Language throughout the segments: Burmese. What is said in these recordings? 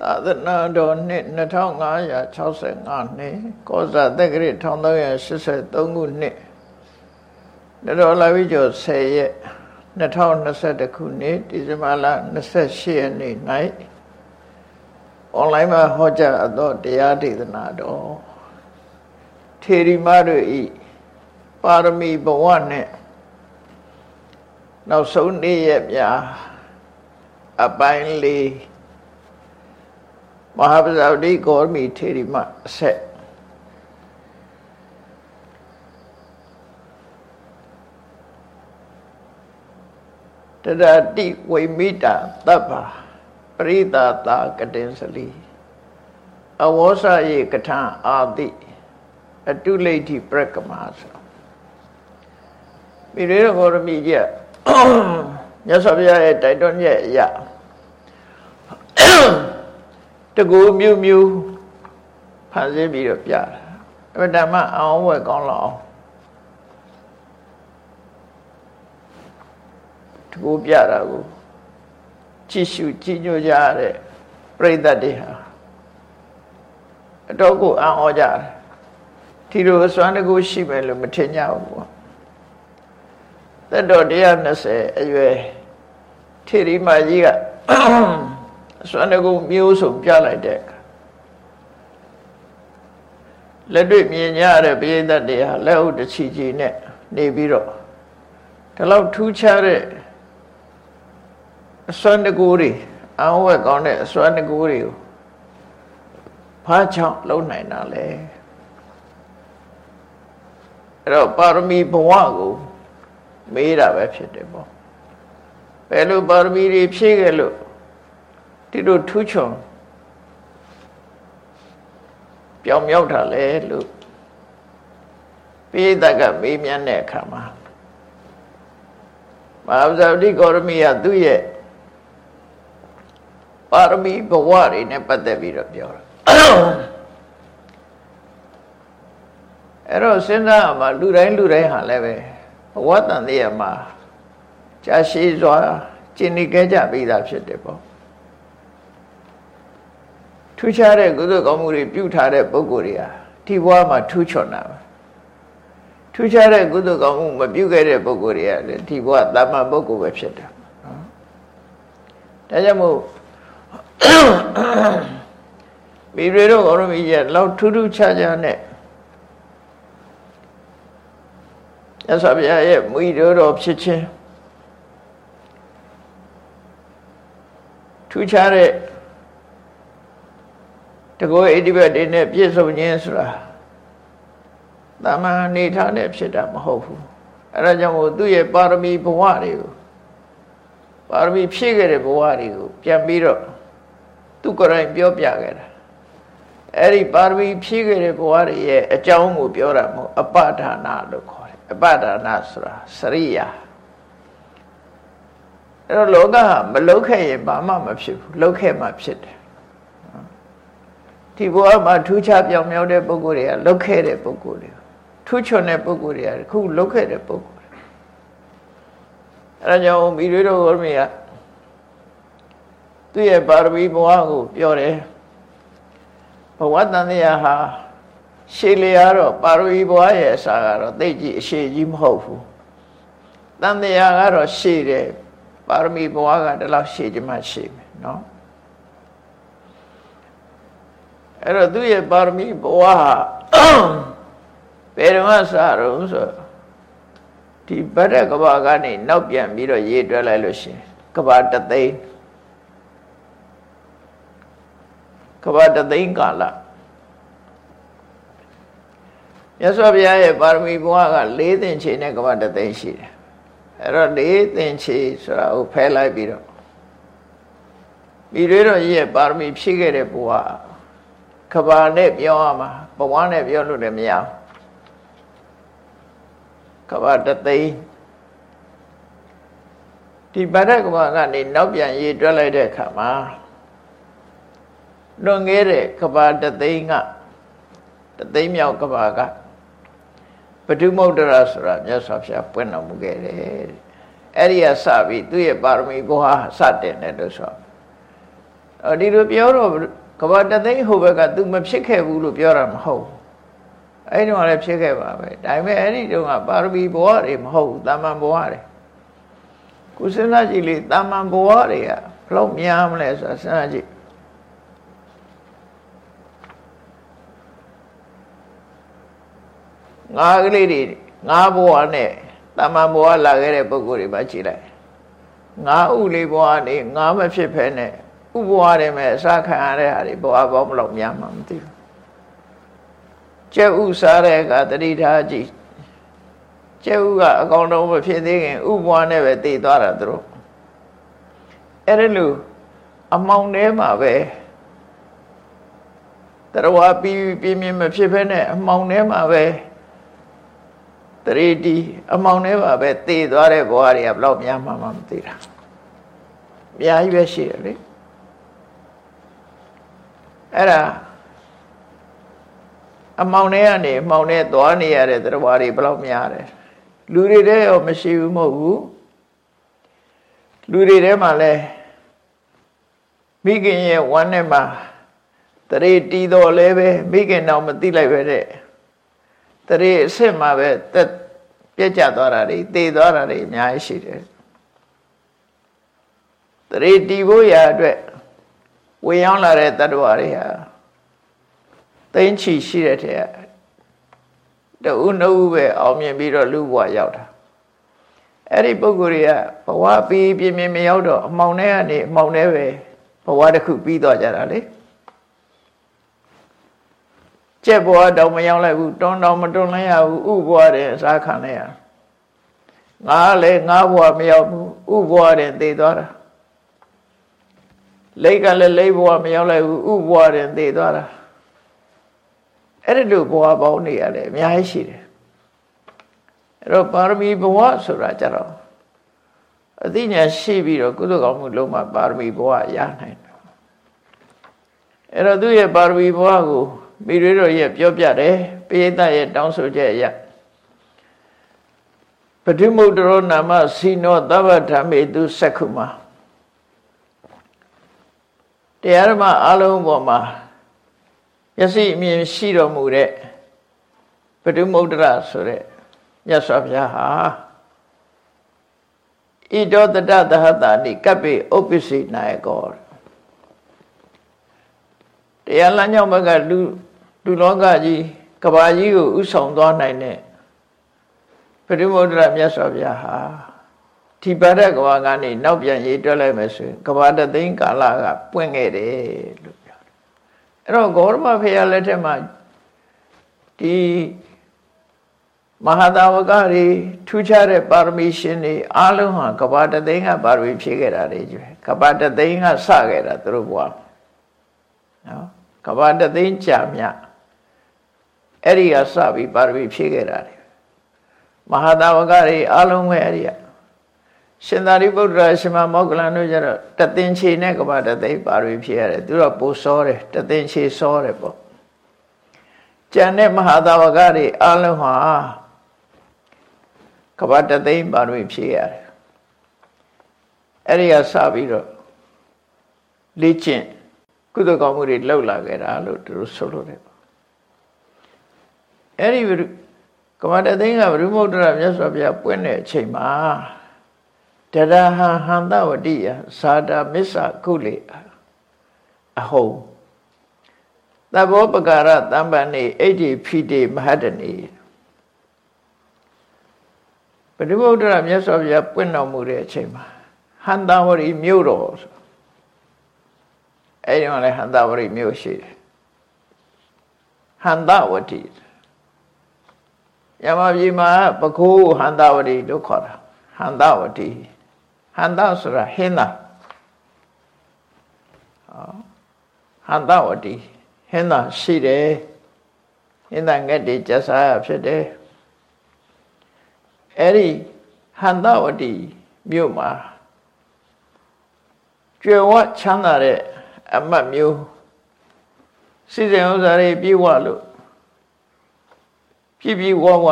သာသနာတော်နှစ်2565နှစ်ကောဇာတက္ကရာ1383ခုနှစ်တော်လာပြီကျော်10ရက်2021ခုနှစ်ဒီဇင်ဘာလ28ရက်နေ့၌အွန်လိုင်းမှာဟောကြားအပ်သောတရားဒေသနာတော်ထေရီမတို့ဤပါရမီဘဝနဲ့နောက်ဆုံးနေ့ရက်များအပိုင်းလေး မဟာပဇာတိဂေါရမီထေရီမအဆက်တရတိဝိမိတာတပ္ပပရိသတာကတင်စလီအဝေါစယေကထံအာတိအတုလိဋ္ဌိပရကမဆိုမိရေဂေါရမီကြီးမြတ်စွာဘုရားရဲ့တိုက်တွန်းချက်အရာ တကူမြူးမြူးဖန်ဆင်းပြီးတော့ပြတာအမတမအောင်ဝဲကောင်းလောက်တကူပြတာကိုကြည့်ရှုကြည်ညိုကြတဲ့ပြိဿတ်တွေဟာအတော့ကိုအံ့ဩကြတယ်ဒီလိုအစွမ်းတကူရှိမယ်လို့မထင်ကြဘူးပေါ့သက်တော်120အရွယ်ထေရီမကြီးကအ စွမ်းတကူမျိုးစုံပြလိုက်တဲ့အခါလက်တွေ့မြင်ကြရတဲ့ပိဋကတ်တွေဟာလက်ဥတချီချီနဲ့နေပြီးတော့ဒီလောက်ထူးခြားတဲ့အစွမ်းတကူတွေအံဝဲကောင်းတဲ့အစွမ်းတကူတွေကိုဘာကြောင့်လုံနိုင်တာလဲအဲ့တော့ပါရမီဘဝကိုမေးတာပဲဖြစ်တယ်ပေါ့ဘယ်လိုပါရမီတွေဖြည့်ခဲ့လို့ ဒီလိုထူးချွန်ပြောင်မြောက်တာလေလို့ပိဋကကမေးမြန်းတဲ့အခါမှာမဟာဇာတိကောရမီကသူ့ရဲ့ပါရမီဘဝတွေနဲ့ပတ်သက်ပြီးတော့ပြောတာအဲ့တော့စဉ်းစားမှာလူတိုင်းလူတိုင်းဟာလည်းပဲဘဝတန်တရားမှာကြာရှည်စွာကျင့်နေကြကြပြီးသားဖြစ်တယ်ပေါ့ ထူးခြားတဲ့ကုသိုလ်ကောင်းမှုတွေပြုထားတဲ့ပုဂ္ဂိုလ်တွေဟာဒီဘဝမှာထူးချွန်တာပဲထူးခြားတဲ့ကုသိုလ်ကောင်းမှုမပြုခဲ့တဲ့ပုဂ္ဂိုလ်တွေကလည်းဒီဘဝတာမန်ပုဂ္ဂိုလ်ပဲဖြစ်တယ်နော်ဒါကြောင့်မို့မိရေတို့ကောရမီရဲ့လောက်ထူးထူးခြားခြားနဲ့ရသော်ဗျာရဲ့မွေတော်တော်ဖြစ်ခြင်းထူးခြားတဲ့ တကောဣတိဘတ်တွေနဲ့ပြည့်စုံခြင်းဆိုတာတာမန်အနေထားနဲ့ဖြစ်တာမဟုတ်ဘူးအဲဒါကြောင့်မို့သူ့ရဲ့ပါရမီဘဝတွေကိုပါရမီဖြည့်ခဲ့တဲ့ဘဝတွေကိုပြန်ပြီးတော့သူကိုယ်တိုင်ပြောပြခဲ့တာအဲ့ဒီပါရမီဖြည့်ခဲ့တဲ့ဘဝတွေရဲ့အကြောင်းကိုပြောတာမဟုတ်အပဒါနာလို့ခေါ်တယ်အပဒါနာဆိုတာစရိယာအဲ့တော့လောကဟာမလုတ်ခဲ့ရင်ဘာမှမဖြစ်ဘူးလုတ်ခဲ့မှဖြစ်တယ် ဒီဘဝမှာထူးခြားပြောင်မြောက်တဲ့ပုဂ္ဂိုလ်တွေကလုတ်ခဲ့တဲ့ပုဂ္ဂိုလ်တွေထူးချွန်တဲ့ပုဂ္ဂိုလ်တွေကခုလုတ်ခဲ့တဲ့ပုဂ္ဂိုလ်တွေအဲဒါကြောင့်မိတွေတို့ဘောမီကသူ့ရဲ့ပါရမီဘဝကိုပြောတယ်ဘဝတန်တရားဟာရှေးလျားတော့ပါရမီဘဝရဲ့အစာကတော့သိကြည့်အရှိကြီးမဟုတ်ဘူးတန်တရားကတော့ရှေးတယ်ပါရမီဘဝကဒီလောက်ရှေးချင်မှရှေးမယ်နော် အဲ့တော့သူ့ရဲ့ပါရမီဘဝဟာဘယ်တော့မှစတော့ဆိုဒီဗဒ္ဒကဘာကနေနောက်ပြန်ပြီးတော့ရေးတွဲလိုက်လို့ရှင်ကဘာတသိန်းကဘာတသိန်းကာလမြတ်စွာဘုရားရဲ့ပါရမီဘဝက၄သင်္ချေနဲ့ကဘာတသိန်းရှိတယ်အဲ့တော့၄သင်္ချေဆိုတာကိုဖဲလိုက်ပြီးတော့မိတွေတော့ရဲ့ပါရမီဖြည့်ခဲ့တဲ့ဘဝ ကဘာနဲ့ပြောရမှာဘဝနဲ့ပြောလို့လည်းမရဘူးကဘာတသိန်းဒီဗရကဘာကနေနောက်ပြန်ရေးတွက်လိုက်တဲ့အခါမှာလွန်ခဲ့တဲ့ကဘာတသိန်းကတသိန်းမြောက်ကဘာကပတုမုဒ္ဒရာဆိုတာမြတ်စွာဘုရားပွင့်တော်မူခဲ့တယ်အဲ့ဒီကစပြီးသူ့ရဲ့ပါရမီဘဝစတင်တယ်လို့ဆိုအော်ဒီလိုပြောတော့ ကဘာတသိန်းဟိုဘက်က तू မဖြစ်ခဲ့ဘူးလို့ပြောတာမဟုတ်အဲ့ဒီတော့လည်းဖြစ်ခဲ့ပါပဲဒါပေမဲ့အဲ့ဒီတုန်းကပါရမီဘဝတွေမဟုတ်ဘူးတာမန်ဘဝတွေကိုစဉ်းစားကြည့်လေတာမန်ဘဝတွေကဘလို့များမလဲဆိုတာစဉ်းစားကြည့်ငါးကလေးတွေငါးဘဝနဲ့တာမန်ဘဝလာခဲ့တဲ့ပုဂ္ဂိုလ်တွေပါကြည့်လိုက်ငါးဥလေးဘဝနေငါးမဖြစ်ဖဲနဲ့ ဥဘဝတွေမဲ့အစခံရတဲ့ဟာတွေဘဝပေါင်းမလို့များမှမသိဘူးကျက်ဥစားတဲ့အခါတတိထားကြည့်ကျက်ဥကအကောင်တော်မဖြစ်သေးခင်ဥဘဝနဲ့ပဲတည်သွားတာသူတို့အဲ့ဒါလို့အမောင်ထဲမှာပဲတရဝပြီးပြင်းပြင်းမဖြစ်ဖဲနဲ့အမောင်ထဲမှာပဲတရေတီအမောင်ထဲမှာပဲတည်သွားတဲ့ဘဝတွေကဘယ်တော့များမှမသိတာအများကြီးပဲရှိတယ်လေ အဲ့ဒါအမောင်ထဲကနေအမောင်ထဲသွားနေရတဲ့တရားတွေဘယ်လောက်များတယ်လူတွေတဲ့ရောမရှိဘူးမဟုတ်ဘူးလူတွေထဲမှာလဲမိခင်ရဲ့ဝမ်းနဲ့မှာတရေတီတော်လဲပဲမိခင်တော့မသိလိုက်ပဲတဲ့တရေအစ်စ်မှာပဲတက်ပြက်ကျသွားတာတွေသေသွားတာတွေအများကြီးရှိတယ်တရေတီဖို့ရာအတွက် ဝင်ရောက်လာတဲ့တ attva တွေဟာသိန်းချီရှိတဲ့ထဲကတူနှုတ်ပဲအောင်မြင်ပြီးတော့လူဘဝရောက်တာအဲ့ဒီပုဂ္ဂိုလ်တွေကဘဝပြီးပြင်းပြင်းမရောက်တော့အမောင်ထဲကနေအမောင်ထဲပဲဘဝတစ်ခုပြီးသွားကြတာလေကျက်ဘဝတော့မရောက်လိုက်ဘူးတွန်းတော့မတွန်းလိုက်ရဘူးဥဘဝတဲ့အစားခံလိုက်ရငါလည်းငါဘဝမရောက်ဘူးဥဘဝတဲ့သေသွားတာ လိတ်ကလည်းလိတ်ဘဝမရောက်လိုက်ဘူးဥဘဝတဲ့သေသွားတာအဲ့ဒီလိုဘဝပေါင်းနေရတယ်အများကြီးရှိတယ်အဲ့တော့ပါရမီဘဝဆိုတာကြတော့အသိဉာဏ်ရှိပြီးတော့ကုသိုလ်ကောင်းမှုလုံးမှာပါရမီဘဝရနိုင်တယ်အဲ့တော့သူ့ရဲ့ပါရမီဘဝကိုမိရွေးတော်ရဲ့ပြောပြတယ်ပိဋကရဲ့တောင်းဆိုချက်အရပဋိမုဒ္ဒရောနာမစီနောသဗ္ဗဓမ္မေတုစက္ခုမှာ တရားဓမ္မအလုံးပေါ်မှာမျက်စိအမြင်ရှိတော်မူတဲ့ပဋိမုဒ္ဒရာဆိုတဲ့မြတ်စွာဘုရားဟာဣတောတတသဟတာနိကပ္ပိဥပ္ပစ္စည်းနာယကောတရားလမ်းကြောင်းဘက်ကလူလူလောကကြီးကဘာကြီးကိုဥဆောင်သွားနိုင်တဲ့ပရိမုဒ္ဒရာမြတ်စွာဘုရားဟာ ဒီပါဒကဘာကနေနောက်ပြန်ရေးတွက်လိုက်မယ်ဆိုရင်ကဘာတသိန်းကာလကပွင့်ခဲ့တယ်လို့ပြောတယ်အဲ့တော့ဂေါရမဖေရလက်ထက်မှာဒီမဟာတာဝကတွေထူးခြားတဲ့ပါရမီရှင်တွေအားလုံးဟာကဘာတသိန်းကပါရမီဖြည့်ခဲ့တာတွေကျွဲကဘာတသိန်းကစခဲ့တာသူတို့ဘွားနော်ကဘာတသိန်းကြာမြအဲ့ဒီကစပြီးပါရမီဖြည့်ခဲ့တာတွေမဟာတာဝကတွေအားလုံးပဲအဲ့ဒီက ရှင်သာရိပုတ္တရာရှင်မမောကလန်တို့ကျတော့တသင်္ချေနဲ့ကဘာတသိန်းပါရမီဖြည့်ရတယ်သူတော့ပိုစောတယ်တသင်္ချေစောတယ်ပေါ့ကျန်တဲ့မဟာတာဝကတွေအားလုံးဟာကဘာတသိန်းပါရမီဖြည့်ရတယ်အဲ့ဒီကစပြီးတော့လေ့ကျင့်ကုသိုလ်ကောင်းမှုတွေလှုပ်လာခဲ့တာလို့သူတို့ဆိုလို့တယ်အဲ့ဒီကမ္ဘာတသိန်းကဘုရုမုဒ္ဒရာမြတ်စွာဘုရားပွင့်တဲ့အချိန်မှာ တရဟံဟန္တဝတိယသာတာမစ္ဆကုလေအဟုံသဘောပကာရတမ္ပန်နေအိဋ္ဌိဖိတိမဟတနေဘုရုမုဒ္ဒရာမြတ်စွာဘုရားပွင့်တော်မူတဲ့အချိန်မှာဟန္တဝရီမြို့တော်ဆိုအဲ့ဒီမှာလည်းဟန္တဝရိမြို့ရှိတယ်ဟန္တဝတိယမပြည်မှာပခိုးဟန္တဝတိလို့ခေါ်တာဟန္တဝတိ ဟန္တဆိုတာဟင်းသာဟန္တဝတိဟင်းသာရှိတယ်ဟင်းသာငက်တွေကျဆာရဖြစ်တယ်အဲ့ဒီဟန္တဝတိမြို့မှာကျွယ်ဝချမ်းသာတဲ့အမတ်မျိုးစိစဉ်ဥစ္စာတွေပြေဝလို့ပြည့်ပြည့်ဝဝ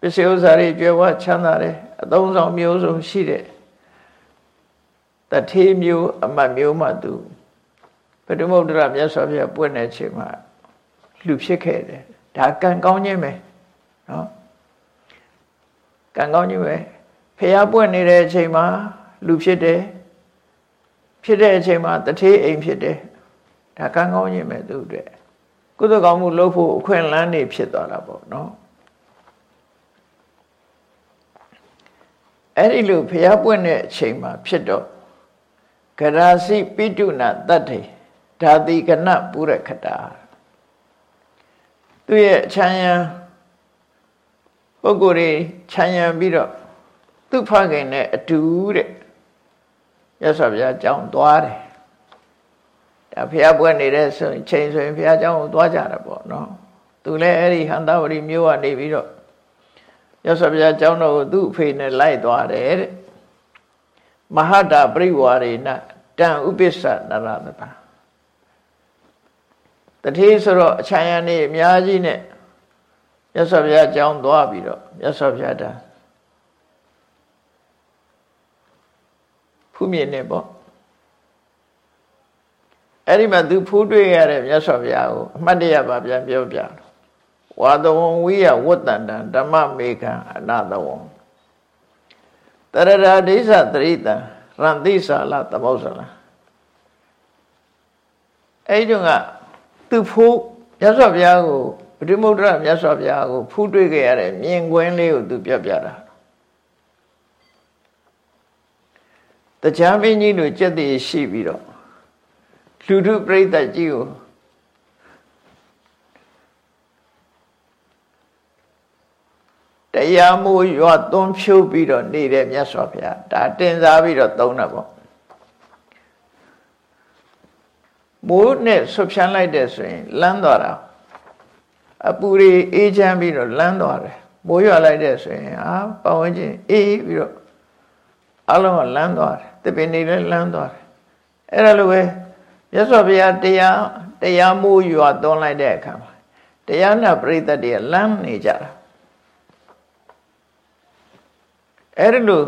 ပစ္စည်းဥစ္စာတွေကျွယ်ဝချမ်းသာတယ်အသုံးဆောင်မျိုးစုံရှိတဲ့ တထေးမျိုးအမတ်မျိုးမှသူပထမုဒ္ဒရာမြတ်စွာဘုရားပွင့်တဲ့အချိန်မှာလူဖြစ်ခဲ့တယ်ဒါကံကောင်းခြင်းပဲနော်ကံကောင်းခြင်းပဲဖះပွင့်နေတဲ့အချိန်မှာလူဖြစ်တယ်ဖြစ်တဲ့အချိန်မှာတထေးအိမ်ဖြစ်တယ်ဒါကံကောင်းခြင်းပဲသူ့အတွက်ကုသကောင်းမှုလုပ်ဖို့အခွင့်အလမ်းနေဖြစ်သွားတာပေါ့နော်အဲ့ဒီလိုဖះပွင့်တဲ့အချိန်မှာဖြစ်တော့ ကရာစီပိတုနာတတ္ထေဓာတိကနပုရခတာသူရဲ့ခြံရံပုဂ္ဂိုလ်တွေခြံရံပြီးတော့သူ့ဖခင်နဲ့အတူတဲ့ရသော်ဗျာကြောင်းသွားတယ်ဒါဖះပွဲနေတဲ့ဆိုရင်ချိန်ဆိုရင်ဖះเจ้าကိုသွားကြတာပေါ့နော်သူလည်းအဲ့ဒီဟန္တာဝရီမြို့ကနေပြီးတော့ရသော်ဗျာเจ้าတော်ကိုသူ့အဖေနဲ့လိုက်သွားတယ်တဲ့ မဟာတာပရိဝါရေနတံဥပစ္ဆနရတတာတတိဆိုတော့အချမ်းရနေအများကြီးနဲ့မြတ်စွာဘုရားအကြောင်းသွားပြီးတော့မြတ်စွာဘုရားတာဖူးမြင်နေပေါ့အဲ့ဒီမှာသူဖူးတွေ့ရတဲ့မြတ်စွာဘုရားကိုအမှတ်တရပါပြန်ပြောပြဝါသဝံဝိယဝတ္တန္တဓမ္မမေခံအနာသဝံ တရရာဒိသသရိတံရန္တိစာလသမုတ်ဆလအဲ့ဒီကသူဖူးမြတ်စွာဘုရားကိုပရိမုဒ္ဒရမြတ်စွာဘုရားကိုဖူးတွေ့ခဲ့ရတဲ့မြင်ကွင်းလေးကိုသူပြပြတာတရားမင်းကြီးတို့ကြက်တည်ရှိပြီးတော့လူထုပြိဿကြီးကို တရားမိုးရွာသွန်းဖြိုးပြီးတော့နေတဲ့မြတ်စွာဘုရားဒါတင်စားပြီးတော့သုံးတာပေါ့မိုးနဲ့ဆွဖြန်းလိုက်တဲ့ဆိုရင်လမ်းသွားတာအပူတွေအေးချမ်းပြီးတော့လမ်းသွားတယ်မိုးရွာလိုက်တဲ့ဆိုရင်အာပတ်ဝန်းကျင်အေးပြီးတော့အလုံးကလမ်းသွားတယ်တပင်နေလည်းလမ်းသွားတယ်အဲ့ဒါလိုပဲမြတ်စွာဘုရားတရားတရားမိုးရွာသွန်းလိုက်တဲ့အခါမှာတရားနာပရိသတ်တွေလမ်းနေကြတာ အဲ့ဒါလို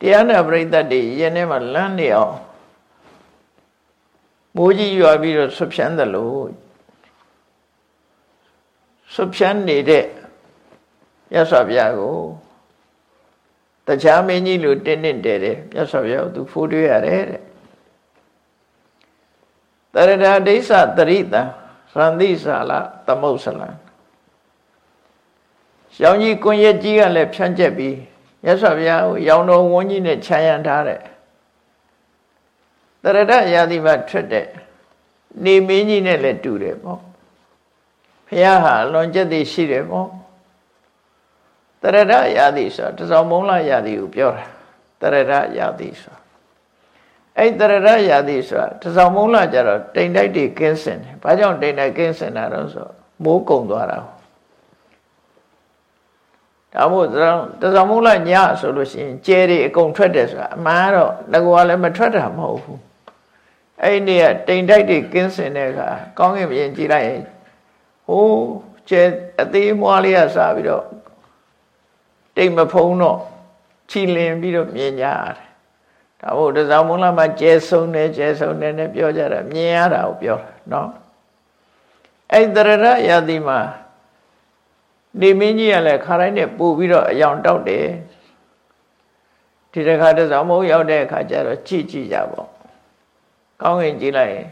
တရားနာပရိသတ်တွေယင်းထဲမှာလမ်းနေအောင်မိုးကြီးရွာပြီးတော့ဆွဖြန်းတယ်လို့ဆွဖြန်းနေတဲ့မြတ်စွာဘုရားကိုတခြားမင်းကြီးလိုတင်းတင်းတဲတယ်မြတ်စွာဘုရားကိုသူဖိုးတွေ့ရတယ်တဲ့တရဒဒိဋ္ဌတရိတံရန္တိစာလသမုတ်ဆလံရောင်ကြီးကွန်ရက်ကြီးကလည်းဖြန့်ကျက်ပြီး မြတ်စွာဘုရားကိုရောင်တော်ဝန်းကြီးနဲ့ခြံရံထားတဲ့တရဒရာသီမှာထွက်တဲ့နေမင်းကြီးနဲ့လည်းတူတယ်ပေါ့ဘုရားဟာလွန်ကျက်သည်ရှိတယ်ပေါ့တရဒရာသီဆိုတစောင်းမုံလာရာသီကိုပြောတာတရဒရာသီဆိုအဲ့တရဒရာသီဆိုတာတစောင်းမုံလာကြတော့တိမ်တိုက်တွေကင်းစင်တယ်ဘာကြောင့်တိမ်တိုက်ကင်းစင်တာတော့ဆိုမိုးကုံသွားတာ ဒါမို့တစောင်းမုံလာညဆိုလို့ရှိရင်ကျဲတွေအကုန်ထွက်တယ်ဆိုတာအမှန်တော့ငကွာလည်းမထွက်တာမဟုတ်ဘူးအဲ့ဒီကတိမ်တိုက်တွေကင်းစင်တဲ့အခါကောင်းကင်ပြင်ကြည့်လိုက်ရင်ဟိုးကျဲအသေးမွားလေးကစားပြီးတော့တိမ်မဖုံးတော့ချီလင်ပြီးတော့မြင်ကြရတယ်ဒါမို့တစောင်းမုံလာမှာကျဲဆုံးတယ်ကျဲဆုံးတယ်နဲ့ပြောကြတာမြင်ရတာကိုပြောတာနော်အဲ့တရရယတိမှာ နေမင်းကြီးကလည်းခါတိုင်းနဲ့ပို့ပြီးတော့အယောင်တောက်တယ်ဒီတခါတစောင်းမုံရောက်တဲ့အခါကျတော့ကြည့်ကြည့်ကြပေါ့ကောင်းကင်ကြည့်လိုက်ရင်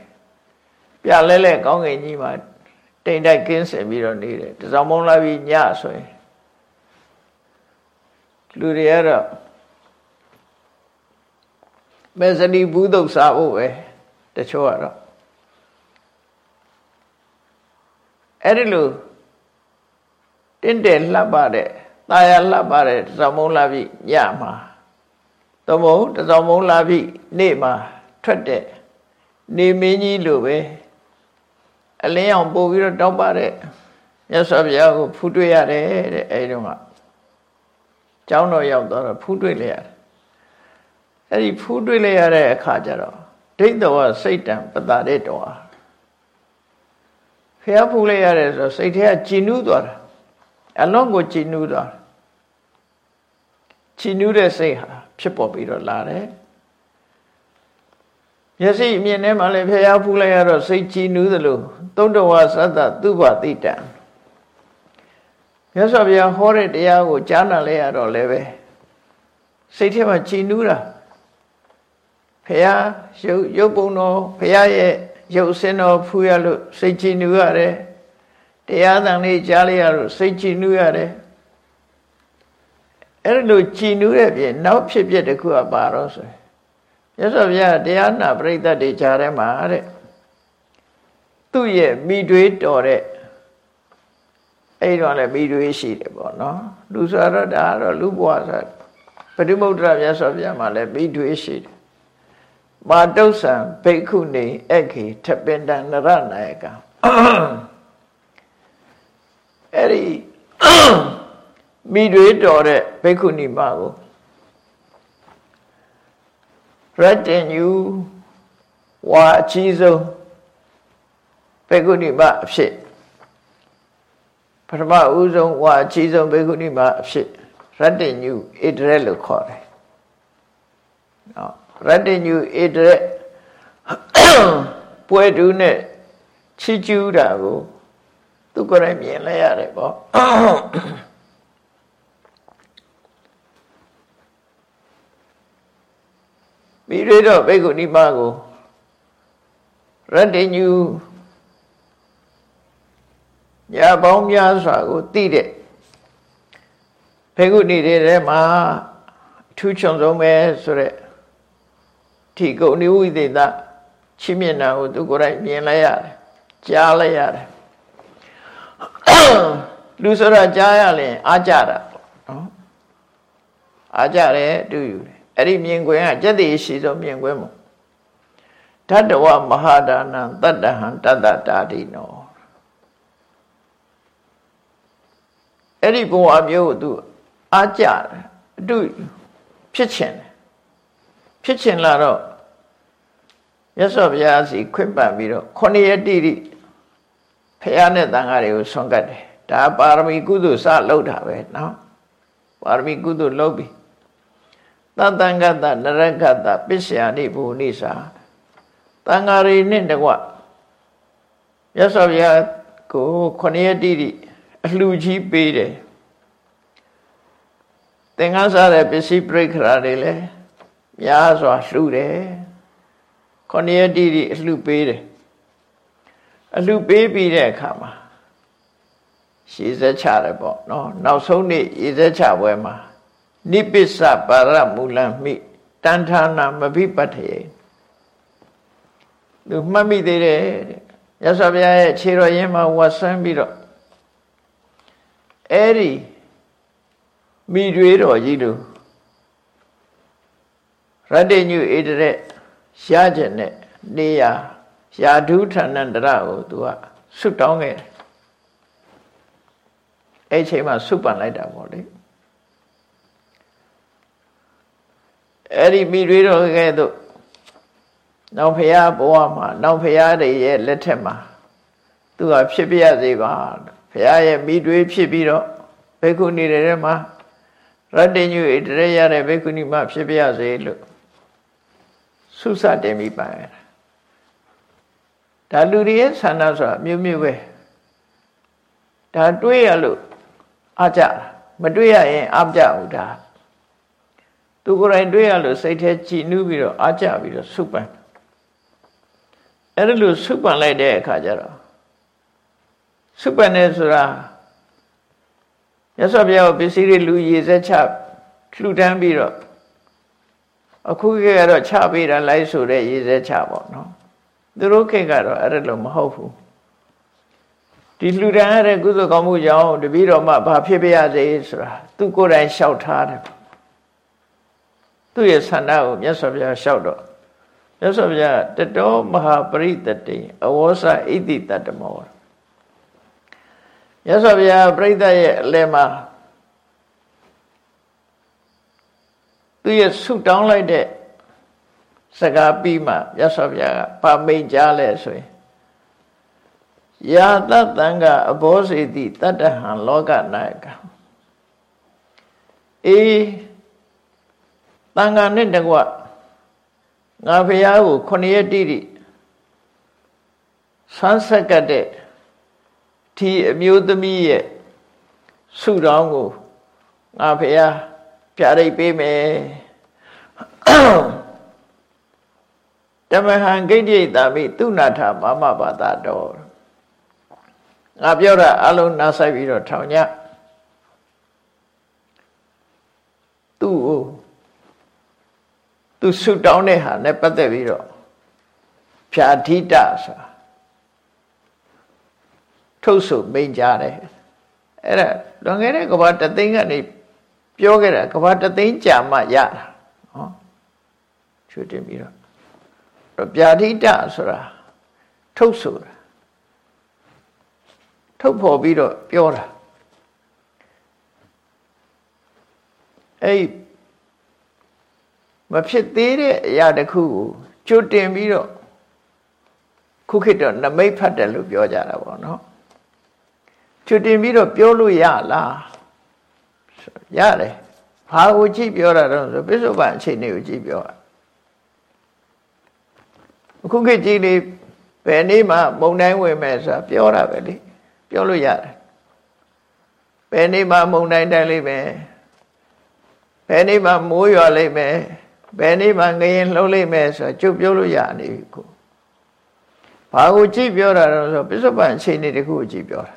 ပြလဲလဲကောင်းကင်ကြီးမှာတိမ်တိုက်ကင်းစင်ပြီးတော့နေတယ်တစောင်းမုံလာပြီးညဆိုရင်လူတွေကတော့မေဇနီဘူးသုတ်စားဖို့ပဲတချို့ကတော့အဲ့ဒီလို တင့်တယ်လှပ်ပါတဲ့တာယာလှပ်ပါတဲ့တစောင်းမုံလာပြီးညမှာသမုံတစောင်းမုံလာပြီးနေ့မှာထွက်တဲ့နေမင်းကြီးလိုပဲအလင်းအောင်ပို့ပြီးတော့တောက်ပါတဲ့မြတ်စွာဘုရားကိုဖူးတွေ့ရတယ်တဲ့အဲဒီတော့ကကျောင်းတော်ရောက်တော့ဖူးတွေ့လိုက်ရတယ်အဲ့ဒီဖူးတွေ့လိုက်ရတဲ့အခါကျတော့ဒိဋ္ဌဝစိတ်တံပတာတဲ့တော်ဖះဖူးလိုက်ရတယ်ဆိုစိတ်ထဲကကြည်နူးသွားတာ အလုံးကိုကြည်နူးသွားတာကြည်နူးတဲ့စိတ်ဟာဖြစ်ပေါ်ပြီးတော့လာတယ်မျက်စိအမြင်ထဲမှာလည်းဖျားဖူးလိုက်ရတော့စိတ်ကြည်နူးသလိုသုံးတော်ဝါသတ္တသူဘတိတံမြတ်စွာဘုရားဟောတဲ့တရားကိုကြားနာလဲရတော့လည်းပဲစိတ်ထဲမှာကြည်နူးတာဖះရုပ်ရုပ်ပုံတော်ဖះရဲ့ရုပ်စင်းတော်ဖူးရလို့စိတ်ကြည်နူးရတယ် တရားသံလေးကြားလိုက်ရလို့စိတ်ကြည်နူးရတယ်အဲ့လိုကြည်နူးတဲ့ပြင်နောက်ဖြစ်ဖြစ်တခုကပါတော့ဆိုမြတ်စွာဘုရားတရားနာပရိသတ်တွေကြားထဲမှာတဲ့သူ့ရဲ့မိတွေးတော်တဲ့အဲ့တော့လည်းမိတွေးရှိတယ်ပေါ့နော်လူဆိုတော့ဒါကတော့လူဘဝဆိုပရိမုဒ္ဒရာမြတ်စွာဘုရားမှာလည်းမိတွေးရှိတယ်မာတုဆံဘိက္ခုနေအခေထပင်တံနရနာယက အဲ့ဒီမိတွေတော်တဲ့ဘိက္ခုနီမကိုရတ္တညူဝါအကြီးဆုံးဘိက္ခုနီမအဖြစ်ပထမဦးဆုံးဝါအကြီးဆုံးဘိက္ခုနီမအဖြစ်ရတ္တညူဣဒရဲလို့ခေါ်တယ်နော်ရတ္တညူဣဒရဲပွဲတူးနဲ့ချီကျူးတာကို သူကိုယ်တိုင်မြင်လဲရတယ်ပေါ့မိရိတော့ဘိက္ခုနိမကိုရတ္တညူညာပေါင်းများစွာကိုသိတဲ့ဘိက္ခုနိတွေထဲမှာထူးချွန်ဆုံးပဲဆိုတဲ့ထိကုံနိဝိသေသချီးမြှင့်တာကိုသူကိုယ်တိုင်မြင်လိုက်ရတယ်ကြားလိုက်ရတယ် လူဆိုတာကြားရရင်အားကြတာပေါ့နော်အားကြတယ်တူယူတယ်အဲ့ဒီမြင်ကွင်းကကြက်တည်ရှိဆုံးမြင်ကွင်းမို့ဓတ္တဝမဟာဒါနံတတ္တဟံတတ္တတာတိနောအဲ့ဒီဘဝမျိုးကိုသူအားကြတယ်အတူဖြစ်ချင်တယ်ဖြစ်ချင်လာတော့မြတ်စွာဘုရားစီခွင့်ပန်ပြီးတော့ခொနည်းတိတိ ဖះနဲ့တန်ဃာတွေကိုဆွန့်ကတ်တယ်ဒါပါရမီကုသိုလ်စလုပ်တာပဲနော်ပါရမီကုသိုလ်လုပ်ပြီးသတ္တံကတ္တနရကတ္တပစ္စယနိဘူနိစာတန်ဃာတွေနဲ့တကွမြတ်စွာဘုရားကိုခொနည်းတိတိအလှကြီးပေးတယ်သင်္ကန်းစားတဲ့ပစ္စည်းပြိခရာတွေလည်းများစွာလှူတယ်ခொနည်းတိတိအလှပေးတယ် အလှပေးပြီးတဲ့အခါမှာရှည်သက်ချတယ်ပေါ့နော်နောက်ဆုံးနေ့ရေသက်ချပွဲမှာနိပစ္စပါရမူလမိတန်ထာနာမဘိပတ္ထေသူမှတ်မိသေးတယ်ရသော်ဘုရားရဲ့ခြေတော်ရင်းမှာဝတ်ဆန်းပြီးတော့အဲ့ဒီမိတွေးတော်ကြီးတို့ရတ္တညုဣတရက်ရှားခြင်းနဲ့နေရာ ယာဓုဌာဏန္တရကိုသူကဆွတောင်းခဲ့တယ်အဲ့ချိန်မှာဆွပန်လိုက်တာပေါ့လေအဲ့ဒီမိတွေတော်ကဲ့သို့နောက်ဖရာဘဝမှာနောက်ဖရာတွေရဲ့လက်ထက်မှာသူကဖြစ်ပြရစေပါဖရာရဲ့မိတွေဖြစ်ပြီးတော့ဘေကုဏီတွေထဲမှာရတ္တညုဣတရရတဲ့ဘေကုဏီမဖြစ်ပြရစေလို့ဆုစတင်ပြီးပါရတာ ဒါလူတွေရဲ့ဆန္ဒဆိုတာမျိုးမျိုးပဲဒါတွေးရလို့အကြမတွေးရရင်အကြဘူးဒါသူကိုယ်တိုင်တွေးရလို့စိတ်ထဲကြည်နူးပြီးတော့အကြပြီးတော့ဆုပန်အဲ့ဒါလို့ဆုပန်လိုက်တဲ့အခါကျတော့ဆုပန်နေဆိုတာရသော်ဘုရားပစ္စည်းတွေလူရည်စက်ချလှူဒန်းပြီးတော့အခုကတော့ချပေးတာလိုက်ဆိုတဲ့ရည်စက်ချပေါ့နော် သူတို့ခေတ်ကတော့အဲ့ဒါလိုမဟုတ်ဘူးဒီလှူဒန်းရတဲ့ကုသိုလ်ကောင်းမှုကြောင့်တပည့်တော်မှဘာဖြစ်ပြရစေဆိုတာသူကိုယ်တိုင်လျှောက်ထားတယ်သူ့ရဲ့ဆန္ဒကိုမြတ်စွာဘုရားလျှောက်တော့မြတ်စွာဘုရားတတောမဟာပရိတတေအဝေါစဣတိတတမောမြတ်စွာဘုရားပြိဿရဲ့အလယ်မှာသူရဲ့ဆုတောင်းလိုက်တဲ့ စကားပြီးမှမြတ်စွာဘုရားကပါမိန်ကြားလဲဆိုရင်ယာတတံကအဘောစေတိတတ္တဟံလောကနာယကအေးတန်ခါနဲ့တကွငါဖះကိုခொနရက်တိတိဆန်းဆက်ကတ်တဲ့ဒီအမျိုးသမီးရဲ့ဆုတောင်းကိုငါဖះပြရိတ်ပေးမယ်တ မဟံဂိဋ္ဌိတာမိသူနာထမမဘာသာတော်ငါပြောတာအလုံးနားဆိုင်ပြီးတော့ထောင်ညသူ့ကိုသူဆုတောင်းတဲ့ဟာနဲ့ပတ်သက်ပြီးတော့ဖြာဓိတဆိုတာထုတ်ဆိုမိန်ကြတယ်အဲ့ဒါလွန်ခဲ့တဲ့ကဘာတသိန်းကနေပြောခဲ့တာကဘာတသိန်းကြာမှရတာဟောချွတ်တင်ပြီးတော့ ဗျာဓိတဆိုတာထုတ်ဆိုတာထုတ်ဖော်ပြီးတော့ပြောတာအဲ့မဖြစ်သေးတဲ့အရာတစ်ခုကိုကြိုတင်ပြီးတော့ခုခေတ်တော့နမိတ်ဖတ်တယ်လို့ပြောကြတာပေါ့နော်ကြိုတင်ပြီးတော့ပြောလို့ရလားရတယ်ဘာကိုကြည့်ပြောတာတော့ဆိုပစ္စုပန်အခြေအနေကိုကြည့်ပြောတာ အခုခေတ်ကြည့်လေဘယ်နေ့မှမုံတိုင်းဝင်မယ်ဆိုတာပြောတာပဲလေပြောလို့ရတယ်ဘယ်နေ့မှမုံတိုင်းတိုင်းလိမ့်မယ်ဘယ်နေ့မှမိုးရွာလိမ့်မယ်ဘယ်နေ့မှငရင်လှုပ်လိမ့်မယ်ဆိုတော့ကြုတ်ပြောလို့ရနေပြီကိုဘာကိုကြည့်ပြောတာတော့ဆိုပစ္စုပန်အခြေအနေတခုကိုကြည့်ပြောတာ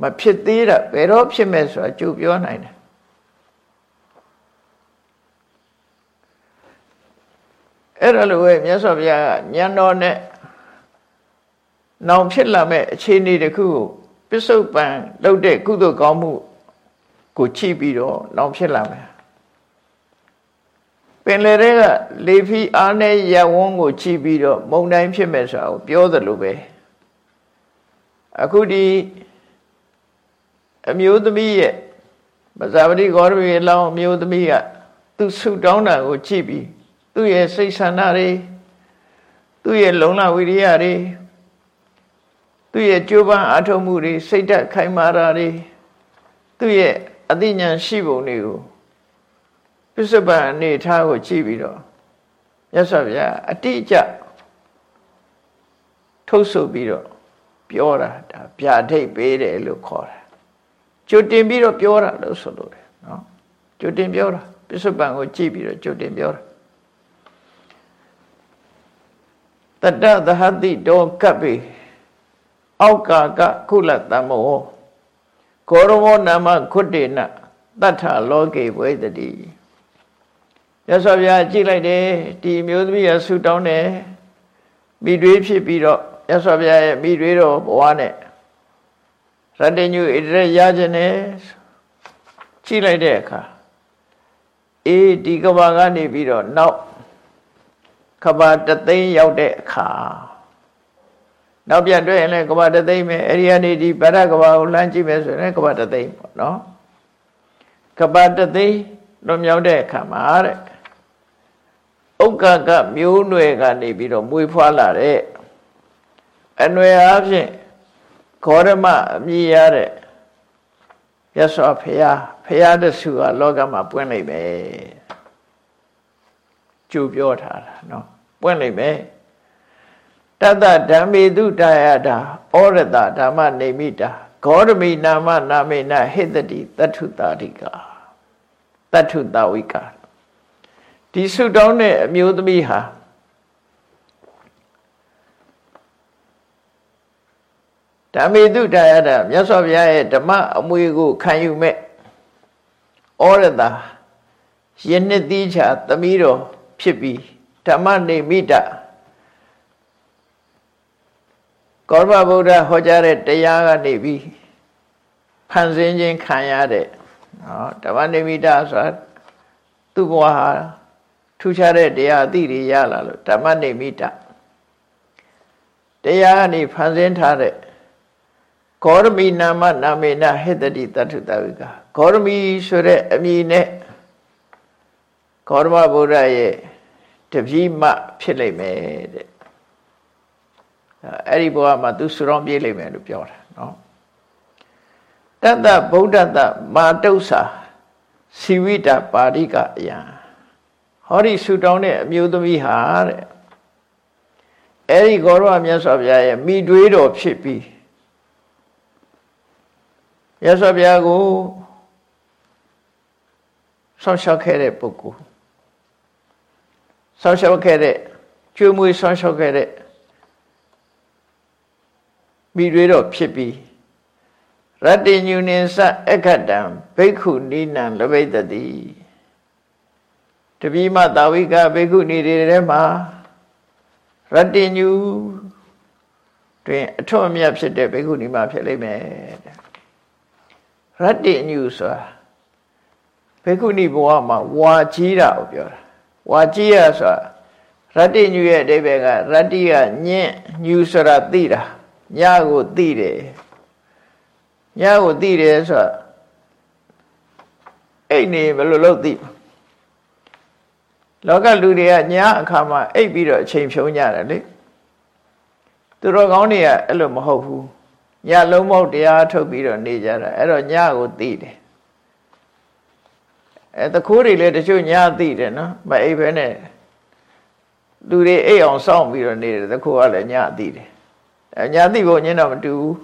မဖြစ်သေးတာဘယ်တော့ဖြစ်မဲ့ဆိုတာကြုတ်ပြောနိုင်တယ် အဲ့ဒါလိုပဲမြတ်စွာဘုရားကညံတော်နဲ့နောင်ဖြစ်လာမဲ့အခြေအနေတခုကိုပစ္စုပန်လုပ်တဲ့ကုသိုလ်ကောင်းမှုကိုချိပြီးတော့နောင်ဖြစ်လာမယ်ပင်လယ်တွေကလေဖီအားနဲ့ရဝန်းကိုချိပြီးတော့မုံတိုင်းဖြစ်မယ်ဆိုတာကိုပြောသလိုပဲအခုဒီအမျိုးသမီးရဲ့မဇာပတိဂေါရမီလောင်းအမျိုးသမီးကသူဆုတောင်းတာကိုချိပြီး သူ့ရဲ့စိတ်ဆန္ဒတွေသူ့ရဲ့လုံလဝိရိယတွေသူ့ရဲ့ကြိုးပမ်းအားထုတ်မှုတွေစိတ်ဓာတ်ခိုင်မာတာတွေသူ့ရဲ့အသိဉာဏ်ရှိပုံတွေကိုပစ္စုပန်အနေထားကိုကြည့်ပြီးတော့မြတ်စွာဘုရားအတိအကျထုတ်ဆိုပြီးတော့ပြောတာဒါဗျာဒိတ်ပေးတယ်လို့ခေါ်တာကြိုတင်ပြီးတော့ပြောတာလို့ဆိုလို့တယ်နော်ကြိုတင်ပြောတာပစ္စုပန်ကိုကြည့်ပြီးတော့ကြိုတင်ပြောတာ တတ္တသဟတိတောကပ်ပေအောက်ကာကကုလတမောဂောရမောနာမခွတ်တေနတထလောကေဝေတတိရသော်ဗျာကြည့်လိုက်တယ်ဒီမျိုးသမီးရဆူတောင်းတယ်မိတွေးဖြစ်ပြီးတော့ရသော်ဗျာရဲ့မိတွေးတော့ဘဝနဲ့ရတ္တညုဣတရရခြင်းနဲ့ကြည့်လိုက်တဲ့အခါအေးဒီကဘာကနေပြီးတော့နောက် ကဘာတသိန်းရောက်တဲ့အခါနောက်ပြန်တွေ့ရင်လည်းကဘာတသိမ့်မယ်အဲ့ဒီကနေဒီဗရကဘာကိုလှမ်းကြည့်မယ်ဆိုရင်ကဘာတသိမ့်ပေါ့နော်ကဘာတသိမ့်လွန်မြောက်တဲ့အခါမှာတဲ့ဥက္ကကမျိုးနွယ်ကနေပြီးတော့မွေးဖွားလာတဲ့အနွယ်အားဖြင့်ခောရမအမည်ရတဲ့ရသော်ဖရာဖရာတဆူကလောကမှာပွင့်လိုက်မယ်ကြိုပြောထားတာနော် ပွင့်လိုက်မယ်တတဓမ္မေတုတယတာဩရတဓမ္မနေမိတာဂေါရမိနာမနာမေနဟိတတိတထုတာတိကာတထုတဝိကာဒီဆုတောင်းတဲ့အမျိုးသမီးဟာဓမ္မေတုတယတာမြတ်စွာဘုရားရဲ့ဓမ္မအမွေကိုခံယူမဲ့ဩရတယနှစ်သီးချသမီးတော်ဖြစ်ပြီး ဓမ္မနေမိတာကောရမဗုဒ္ဓဟောကြားတဲ့တရားကနေပြီးဖန်ဆင်းခြင်းခံရတဲ့နော်ဓမ္မနိမိတဆိုတာသူ့ဘဝဟာထူးခြားတဲ့တရားအသည့်တွေရလာလို့ဓမ္မနိမိတတရားကနေဖန်ဆင်းထားတဲ့ဂေါရမီနာမနာမေနဟေတတိတထုတဝိကဂေါရမီဆိုတဲ့အမည်နဲ့ဂေါရမဗုဒ္ဓရဲ့ တပည့်မဖြစ်လိမ့်မယ်တဲ့အဲ့ဒီဘဝမှာသူဆူရောင်းပြေးလိမ့်မယ်လို့ပြောတာနော်တတ္တဗုဒ္ဓတမာတု္ဆာစီဝိတပါရိကအယံဟဟောဒီဆူတောင်းတဲ့အမျိုးသမီးဟာတဲ့အဲ့ဒီဂေါရဝမြတ်စွာဘုရားရဲ့မိတွေးတော်ဖြစ်ပြီးမြတ်စွာဘုရားကိုဆောင်းလျှောက်ခဲ့တဲ့ပုဂ္ဂိုလ် ဆောင်းလျှောက်ခဲ့တဲ့ကျွေးမွေးဆောင်းလျှောက်ခဲ့တဲ့မိတွေတော့ဖြစ်ပြီးရတ္တိညုနိသအခတံဘိက္ခုနိနံလဘိတတိတပိမတာဝိကဘိက္ခုနိတွေထဲမှာရတ္တိညုတွင်အထွတ်အမြတ်ဖြစ်တဲ့ဘိက္ခုနီမဖြစ်လိမ့်မယ်ရတ္တိညုဆိုတာဘိက္ခုနီဘဝမှာဝါကြီးတာကိုပြောတာ ဝါကြီးရဆိုတာရတ္တိညုရဲ့အဓိပ္ပာယ်ကရတ္တိကညင့်ညုဆိုတာသိတာညကိုသိတယ်ညကိုသိတယ်ဆိုတာအဲ့နေဘယ်လိုလုပ်သိလောကလူတွေကညအခါမှာအိပ်ပြီးတော့အချိန်ဖြုံးကြတယ်လေသူတော်ကောင်းတွေကအဲ့လိုမဟုတ်ဘူးညလုံးမောက်တရားထုတ်ပြီးတော့နေကြတာအဲ့တော့ညကိုသိတယ် အဲတခိုးတွေလည်းတချို့ညသိတယ်နော်မအိပ်ဘဲနဲ့လူတွေအိပ်အောင်စောင့်ပြီးတော့နေတယ်တခိုးကလည်းညသိတယ်အဲညသိဖို့ညင်းတော့မတူဘူး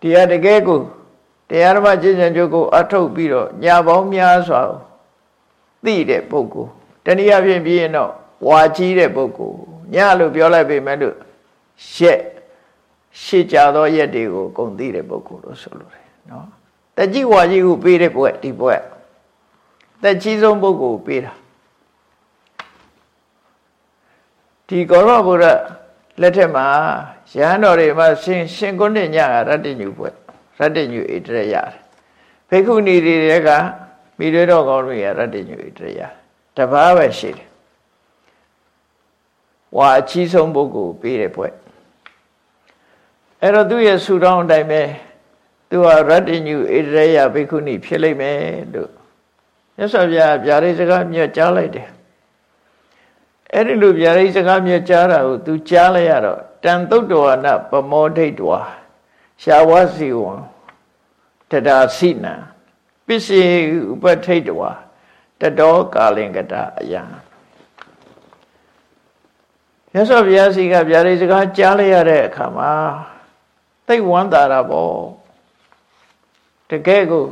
တရားတကယ်ကိုတရားဓမ္မကျင့်ကြံကြိုးကိုအထုတ်ပြီးတော့ညာပေါင်းများစွာသိတဲ့ပုဂ္ဂိုလ်တနည်းအားဖြင့်ပြီးရင်တော့ဝါကြီးတဲ့ပုဂ္ဂိုလ်ညလို့ပြောလိုက်ပေမဲ့လို့ရက်ရှေ့ကြသောရက်တွေကိုဂုံသိတဲ့ပုဂ္ဂိုလ်လို့ဆိုလိုတယ်နော်တကြီးဝါကြီးကိုပေးတဲ့ဘွဲ့ဒီဘွဲ့ တက်ကြီးဆုံးပုဂ္ဂိုလ်ကိုပေးတာဒီကောရဗုဒ္ဓလက်ထက်မှာရဟန်းတော်တွေမှာရှင်ရှင်ကုန်းတင်ညကရတ္တညုဘွဲ့ရတ္တညုဣတရရတယ်ဖိက္ခုနီတွေကမိတွေတော်ကောင်းတွေရတ္တညုဣတရရတပါးပဲရှိတယ်ဝါအကြီးဆုံးပုဂ္ဂိုလ်ပေးတဲ့ဘွဲ့အဲ့တော့သူ့ရဲ့ဆူတောင်းအတိုင်းပဲသူဟာရတ္တညုဣတရယဘိက္ခုနီဖြစ်လိမ့်မယ်လို့ မြတ်စွာဘုရားဗျာဒိစကားမြတ်ကြားလိုက်တယ်အဲ့ဒီလိုဗျာဒိစကားမြတ်ကြားတာကို तू ကြားလိုက်ရတော့တန်တုတ်တော်နပမောဒိတ်တော်ရှာဝစီဝံတဒါစိနံပစ္စေဥပထိတ်တော်တတောကာလင်္ကတအယံမြတ်စွာဘုရားစီကဗျာဒိစကားကြားလိုက်ရတဲ့အခါမှာသိဝမ်းသာတာပေါ့တကယ်ကို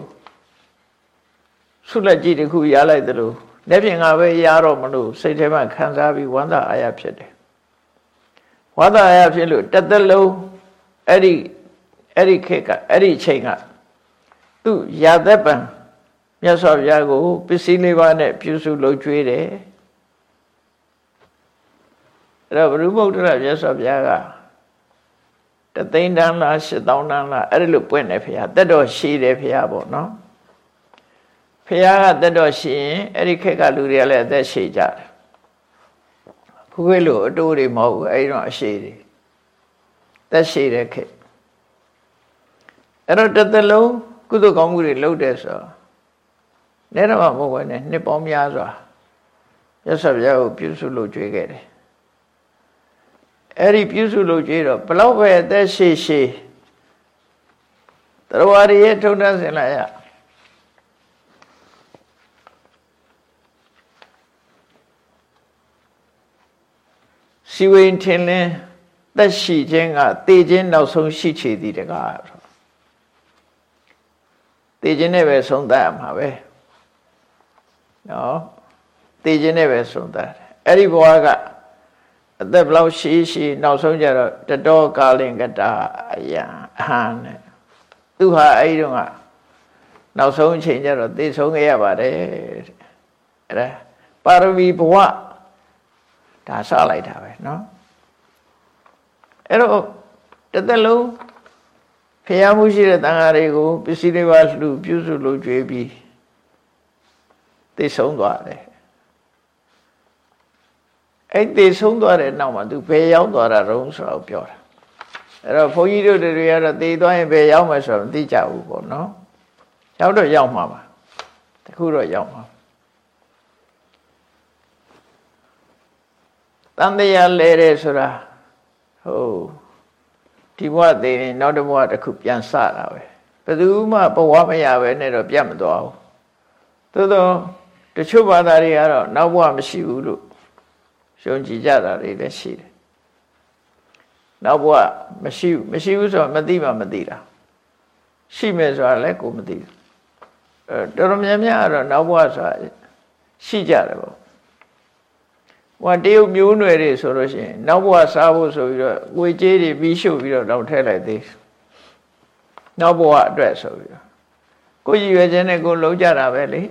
ဆုလက်ကြီးတစ်ခုရလိုက်သလိုလက်ပြင်ကပဲရတော့မလို့စိတ်ထဲမှာခံစားပြီးဝမ်းသာအားရဖြစ်တယ်ဝမ်းသာအားရဖြစ်လို့တသက်လုံးအဲ့ဒီအဲ့ဒီခေတ်ကအဲ့ဒီချိန်ကသူရာသက်ပံမြတ်စွာဘုရားကိုပစ္စည်းလေးပါးနဲ့ပြုစုလုပ်ကျွေးတယ်အဲ့တော့ဘုရုဗုဒ္ဓရမြတ်စွာဘုရားကတသိန်းတန်းလားရှစ်သောင်းတန်းလားအဲ့ဒီလိုပွင့်တယ်ဖေဟာတက်တော်ရှိတယ်ဖေဟာပေါ့နော် ဖះကတက်တော်ရှိရင်အဲ့ဒီခက်ကလူတွေကလည်းအသက်ရှည်ကြတယ်ခုခေတ်လိုအတိုးတွေမဟုတ်ဘူးအဲ့ဒီတော့အရှည်တွေသက်ရှည်တဲ့ခက်အဲ့တော့တစ်သက်လုံးကုသိုလ်ကောင်းမှုတွေလုပ်တယ်ဆိုတော့နဲတော့မဟုတ်ဘူးနဲ့နှစ်ပေါင်းများစွာရသဗျာကိုပြုစုလုပ်ကြွေးခဲ့တယ်အဲ့ဒီပြုစုလုပ်ကြွေးတော့ဘလောက်ပဲအသက်ရှည်ရှည်တရားရည်ရဲ့ထုံတန်းစင်လိုက်ရ စီဝိန်ထင်လင်းသက်ရှိခြင်းကတေခြင်းနောက်ဆုံးရှိချေသည်တကားတေခြင်းနဲ့ပဲဆုံးသတ်ရမှာပဲနော်တေခြင်းနဲ့ပဲဆုံးသတ်အဲ့ဒီဘဝကအသက်ဘလောက်ရှိရှိနောက်ဆုံးကြတော့တတော်ကာလင်ကတာအယံအဟံနဲ့သူဟာအဲ့ဒီတော့ကနောက်ဆုံးအချိန်ကျတော့သိဆုံးခဲ့ရပါတယ်အဲ့ဒါပါရမီဘဝ ဒါစလိုက်တာပဲเนาะအဲ့တော့တသက်လုံးဖျားမှုရှိတဲ့တန်ဃာတွေကိုပစ္စည်းတွေပါလှူပြုစုလို့ကြွေးပြီးသိဆုံးသွားတယ်အဲ့သိဆုံးသွားတဲ့နောက်မှာသူဘယ်ရောက်သွားတာတုံးဆိုတော့ပြောတာအဲ့တော့ဘုန်းကြီးတို့တွေကတော့သိသွားရင်ဘယ်ရောက်မယ်ဆိုတော့မသိကြဘူးပေါ့နော်ရောက်တော့ရောက်မှာပါတခုတော့ရောက်မှာ တန်တရားလဲတယ်ဆိုတာဟိုဒီဘဝသေးရင်နောက်တစ်ဘဝတစ်ခုပြန်စတာပဲဘယ်သူမှဘဝမရပဲနဲ့တော့ပြတ်မသွားဘူးသို့တော့တတချို့ဘာသာတွေကတော့နောက်ဘဝမရှိဘူးလို့ရှုံကြည်ကြတာတွေလည်းရှိတယ်နောက်ဘဝမရှိဘူးမရှိဘူးဆိုတော့မသိမှမသိတာရှိမယ်ဆိုတာလည်းကိုမသိဘူးအဲတော်တော်များများကတော့နောက်ဘဝဆိုတာရှိကြတယ်ပေါ့ ဟိုတရုတ်မျိုးနွယ်တွေဆိုလို့ရှိရင်နောက်ဘဝစားဖို့ဆိုပြီးတော့ငွေကြေးတွေပြီးရှုပ်ပြီးတော့တော့ထည့်လိုက်သေးနောက်ဘဝအတွက်ဆိုပြီးတော့ကိုရည်ရွယ်ခြင်းနဲ့ကိုလုံးကြတာပဲလေ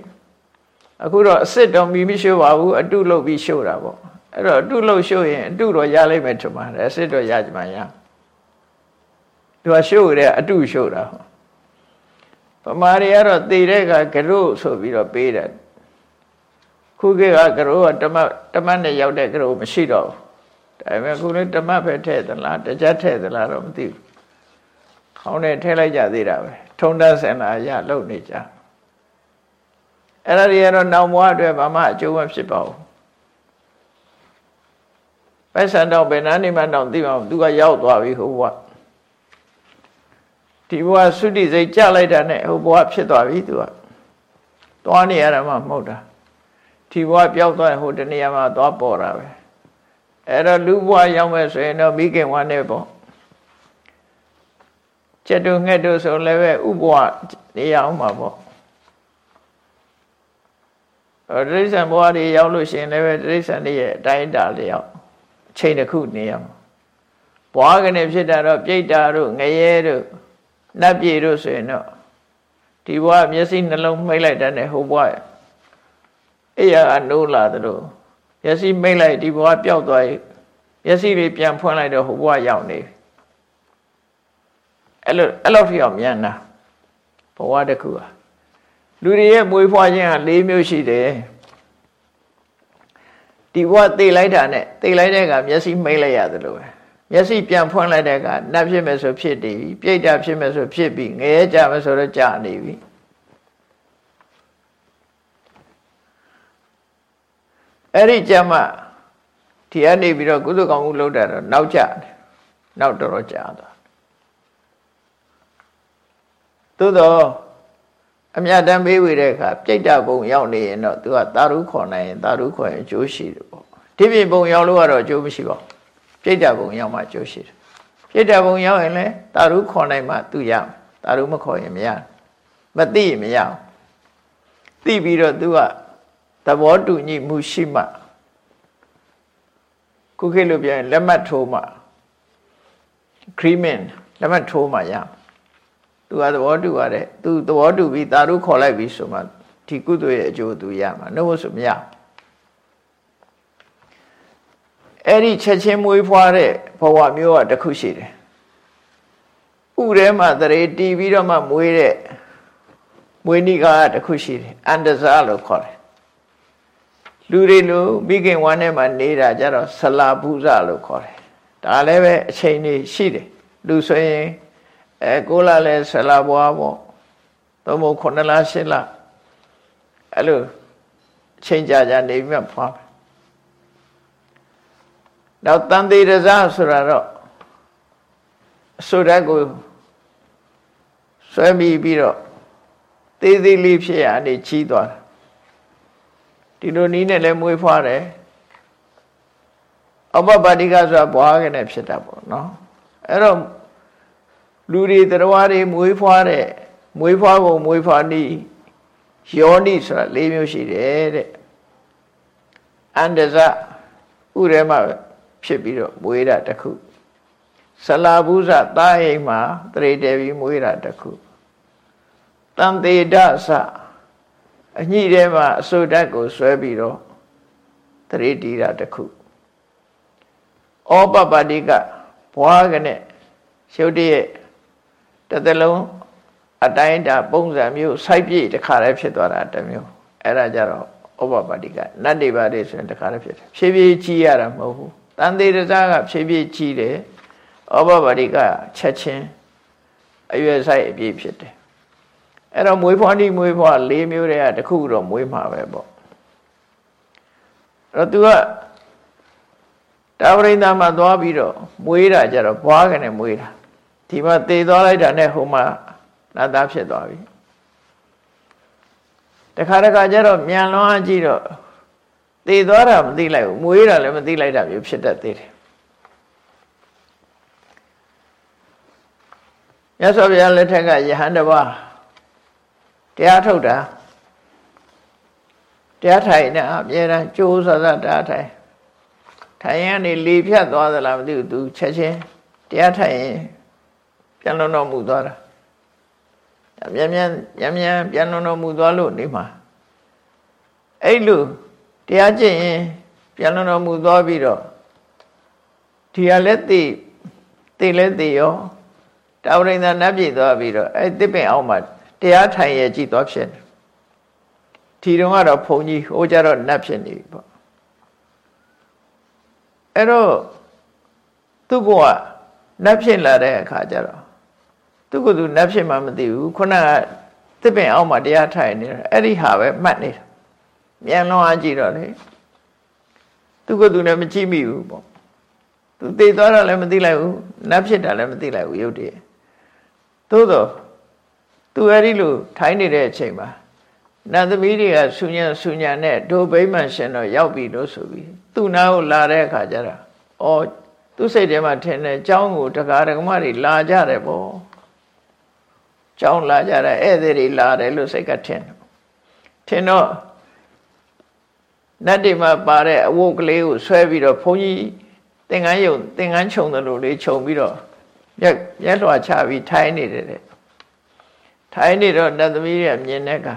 အခုတော့အစ်စ်တော့မီမရှိပါဘူးအတုလုပ်ပြီးရှို့တာပေါ့အဲ့တော့အတုလုပ်ရှို့ရင်အတုတော့ရလိမ့်မယ်ထင်ပါတယ်အစ်စ်တော့ရကြမှာရသူကရှို့တယ်အတုရှို့တာပမာရီကတော့တည်တဲ့ကကရုဆိုပြီးတော့ပေးတယ် ခုခေတ်ကကရုကတမတ်တမတ်နဲ့ရောက်တဲ့ကရုမရှိတော့ဘူးဒါပေမဲ့ခုလည်းတမတ်ပဲထည့်သလားတကြက်ထည့်သလားတော့မသိဘူးခေါင်းနဲ့ထည့်လိုက်ကြသေးတာပဲထုံတန်းစင်လာရလုံနေကြအဲ့ဒါတွေကတော့နောင်ဘဝအတွက်ဘာမှအကျိုးမဖြစ်ပါဘူးပိုက်ဆံတော့ဘယ်နာနေမှတော့သိပါဘူးသူကရောက်သွားပြီဟိုဘဝဒီဘဝသုတိစိတ်ကြလိုက်တာနဲ့ဟိုဘဝဖြစ်သွားပြီသူကသွားနေရတာမှမဟုတ်တာ ဒီဘဝပျောက်သွားဟိုတနေရာမှာသွားပေါ်တာပဲအဲ့တော့လူဘဝရောက်မဲ့ဆိုရင်တော့မိခင်ဝါနဲ့ပေါ့ကျက်တို့ငှက်တို့ဆိုလည်းပဲဥဘဝနေရအောင်မှာပေါ့အဲတိရစ္ဆာန်ဘဝတွေရောက်လို့ရှိရင်လည်းပဲတိရစ္ဆာန်တွေရဲ့အတိုင်းအတာလျောက်အချိန်တစ်ခုနေရမှာဘွားကနေဖြစ်တာတော့ပြိတ္တာတို့ငရဲတို့နတ်ပြည်တို့ဆိုရင်တော့ဒီဘဝမျက်စိနှလုံးမှိတ်လိုက်တဲ့ဟိုဘဝ အဲ့ရအနိုးလာသလိုမျက်စိမိတ်လိုက်ဒီဘဝပျောက်သွားရင်မျက်စိလေးပြန်ဖွင့်လိုက်တော့ဟိုဘဝရောက်နေအဲ့လိုအဲ့လိုဖြစ်အောင်မြန်တာဘဝတစ်ခုဟာလူတွေရဲ့မွေးဖွားခြင်းဟာ၄မျိုးရှိတယ်ဒီဘဝသိလိုက်တာနဲ့သိလိုက်တဲ့ကမျက်စိမိတ်လိုက်ရတယ်လို့ပဲမျက်စိပြန်ဖွင့်လိုက်တဲ့ကနတ်ဖြစ်မယ်ဆိုဖြစ်နေပြီပြိတ္တာဖြစ်မယ်ဆိုဖြစ်ပြီငရဲကြမယ်ဆိုတော့ကြာနေပြီ အဲ့ဒီကြမှာဒီကနေပြီးတော့ကုသကောင်မှုလုပ်တာတော့နောက်ကျတယ်နောက်တော်တော်ကြာသွားသို့တော့အမြတ်တမ်းပေးဝေတဲ့အခါပြိတ္တဘုံရောက်နေရင်တော့သူကသာရုခေါ်နိုင်ရင်သာရုခေါ်ရင်အကျိုးရှိတယ်ပေါ့ဒီပြင်ဘုံရောက်လို့ကတော့အကျိုးမရှိပါဘူးပြိတ္တဘုံရောက်မှအကျိုးရှိတယ်ပြိတ္တဘုံရောက်ရင်လည်းသာရုခေါ်နိုင်မှသူရမယ်သာရုမခေါ်ရင်မရမသိရင်မရအောင်သိပြီးတော့သူက သဘောတူညီမှုရှိမှခုခေတ်လိုပြန်လက်မှတ်ထိုးမှ agreement လက်မှတ်ထိုးမှရသူကသဘောတူရတယ်သူသဘောတူပြီးသာတို့ခေါ်လိုက်ပြီဆိုမှဒီကုသိုလ်ရဲ့အကျိုးသူရမှာနှုတ်ဆိုမရအဲ့ဒီချက်ချင်းမွေးဖွားတဲ့ဘဝမျိုးကတစ်ခုရှိတယ်ဥထဲမှာတရေတီးပြီးတော့မှမွေးတဲ့မွေးနိကာကတစ်ခုရှိတယ်အန္တဇာလို့ခေါ်တယ် လူတွေလိုမိခင်ဝမ်းထဲမှာနေတာကြတော့ဆလာပုဇလို့ခေါ်တယ်ဒါလည်းပဲအချိန်ကြီးရှိတယ်လူဆိုရင်အဲကိုလာလဲဆလာဘွားပေါ့သုံးဖို့9လ10လအဲ့လိုအချိန်ကြာကြာနေပြီးမှဖွားမယ်နောက်တန်သေးရဇဆိုတာတော့အစိုးရကိုဆွဲမိပြီးတော့သေးသေးလေးဖြစ်ရအနေချီးသွားတယ် ဒီလိုနီးနဲ့လည်းမွေးဖွားတယ်အပပတိကဆိုတာဘွားကနေဖြစ်တာပေါ့နော်အဲ့တော့လူတွေတရားတွေမွေးဖွားတဲ့မွေးဖွားပုံမွေးဖွားနည်းယောနိဆိုတာ၄မျိုးရှိတယ်တဲ့အန္တဇဥရဲမှာဖြစ်ပြီးတော့မွေးတာတစ်ခုဆလာဘူးဇတာအိမ်မှာတရေတယ်ပြီးမွေးတာတစ်ခုတန်တေဒသ အညှိထဲမှာအစုဓာတ်ကိုဆွဲပြီးတော့တရေတီတာတစ်ခုဩပပတိကဘွားကနဲ့ရုပ်တရက်တစ်သလုံးအတိုင်းတာပုံစံမျိုးစိုက်ပြည့်တခါတည်းဖြစ်သွားတာတစ်မျိုးအဲ့ဒါကြတော့ဩပပတိကနတ်နေပါလေဆိုရင်တခါတည်းဖြစ်တယ်ဖြည်းဖြည်းကြီးရတာမဟုတ်ဘူးတန်သေးတစားကဖြည်းဖြည်းကြီးတယ်ဩပပတိကချက်ချင်းအရွယ်ဆိုင်အပြည့်ဖြစ်တယ် အဲ့တော့မွေးဖွားနေမွေးဖွား၄မျိုးတည်းကတခုတော့မွေးမှာပဲပေါ့အဲ့တော့ तू ကတာဝရိန္ဒာမှာသွားပြီးတော့မွေးတာကြတော့ဘွားကနေမွေးတာဒီမှာသေသွားလိုက်တာနဲ့ဟိုမှာနတ်သားဖြစ်သွားပြီတခါတခါကျတော့မြန်လွန်အားကြည့်တော့သေသွားတာမသိလိုက်ဘူးမွေးတာလည်းမသိလိုက်တာမျိုးဖြစ်တတ်သေးတယ်မြတ်စွာဘုရားလက်ထက်ကယဟန်တပါး တရားထုတ်တာတရားထိုင်နေအမြဲတမ်းကြိုးစားစားတရားထိုင်ထိုင်ရင်နေလေဖြတ်သွားသလားမသိဘူးသူချက်ချင်းတရားထိုင်ရင်ပြန်လုံးတော်မူသွားတာမြန်မြန်မြန်မြန်ပြန်လုံးတော်မူသွားလို့နေမှာအဲ့လိုတရားကျင့်ရင်ပြန်လုံးတော်မူသွားပြီးတော့ဒီဟာလည်းသိသိလည်းသိရောတာဝရိန္ဒနတ်ပြည်သွားပြီးတော့အဲ့တစ်ပင်အောင်မှာ တရားထိုင်ရကြည့်သွားဖြစ်တယ်ဒီတုန်းကတော့ဘုံကြီးဟိုကြတော့နတ်ဖြစ်နေပြီပေါ့အဲ့တော့သူ့ဘဝနတ်ဖြစ်လာတဲ့အခါကျတော့သူကသူနတ်ဖြစ်မှမသိဘူးခုနကတစ်ပင်အောင်မှာတရားထိုင်နေတယ်အဲ့ဒီဟာပဲမှတ်နေတာမြန်လွန်အားကြည့်တော့လေသူကသူလည်းမကြည့်မိဘူးပေါ့သူသိသွားတာလည်းမသိလိုက်ဘူးနတ်ဖြစ်တာလည်းမသိလိုက်ဘူးရုပ်တည်းသို့တော့ သူအဲ့ဒီလိုထိုင်းနေတဲ့အချိန်မှာနတ်သမီးတွေကဆူညံဆူညံနဲ့ဒိုဗိမ္မာန်ရှင်တော့ရောက်ပြီလို့ဆိုပြီးသူ့နာကိုလာတဲ့အခါကျတော့အော်သူ့စိတ်ထဲမှာထင်တယ်เจ้าကိုတကားတကမတွေလာကြတယ်ပေါ့เจ้าလာကြတယ်ဧည့်သည်တွေလာတယ်လို့စိတ်ကထင်တယ်ထင်တော့နတ်တွေမှာပါတဲ့အဝတ်ကလေးကိုဆွဲပြီးတော့ဘုန်းကြီးသင်္ကန်းယုံသင်္ကန်းခြုံတယ်လို့လေးခြုံပြီးတော့ရက်ရက်လွှာချပြီးထိုင်းနေတယ်တဲ့ ထိုင်းနေတော့နတ်သမီးရဲ့မြင်တဲ့က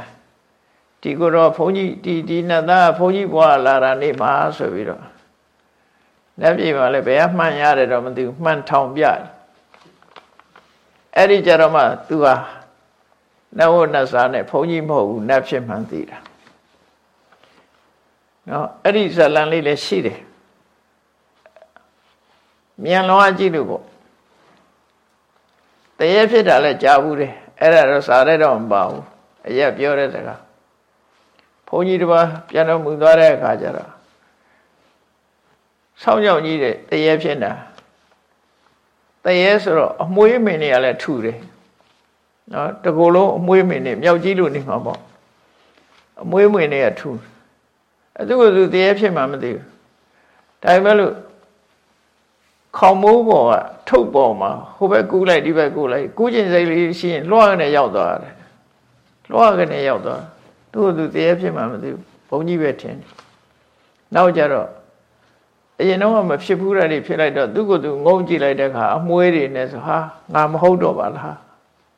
ဒီကိုတော့ဘုန်းကြီးဒီဒီနတ်သားဘုန်းကြီးဘွားလာတာနေမှာဆိုပြီးတော့လက်ပြေမှာလည်းဘယ်ကမှန်ရတယ်တော့မသိဘူးမှန်ထောင်ပြအဲ့ဒီကြတော့မှ तू ဟာနဝနတ်စာနဲ့ဘုန်းကြီးမဟုတ်ဘူးနတ်ဖြစ်မှန်သိတာနော်အဲ့ဒီဇလံလေးလည်းရှိတယ်မြန်လွန်အကြည့်လို့ပေါ့တရေဖြစ်တာလည်းကြားဘူးတယ် အဲ့ဒါတော့စားရတော့မပါဘူးအရက်ပြောတဲ့စကားဘုန်းကြီးတစ်ပါးပြန်တော်မူသွားတဲ့အခါကျတော့ဆောင်းကြောင်ကြီးတဲ့တရေဖြစ်တာတရေဆိုတော့အမွှေးမင်းတွေကလည်းထူတယ်နော်တကူလုံးအမွှေးမင်းတွေမြောက်ကြီးလို့နေမှာပေါ့အမွှေးမင်းတွေကထူအဲ့သူကသူတရေဖြစ်မှမသိဘူးဒါပေမဲ့လို့ ခေါင်မိုးပေါ်ကထုတ်ပေါ်မှာဟိုဘက်ကူးလိုက်ဒီဘက်ကူးလိုက်ကူးကျင်စိတ်လေးရှိရင်လွှားကနေရောက်သွားတယ်လွှားကနေရောက်သွားသူ့သူတရားဖြစ်မှမသိဘူးဘုန်းကြီးပဲထင်တယ်နောက်ကြတော့အရင်တော့မဖြစ်ဘူးတဲ့တွေဖြစ်လိုက်တော့သူ့ကိုယ်သူငုံကြည့်လိုက်တဲ့အခါအမွှေးတွေနဲ့ဆိုဟာငါမဟုတ်တော့ပါလား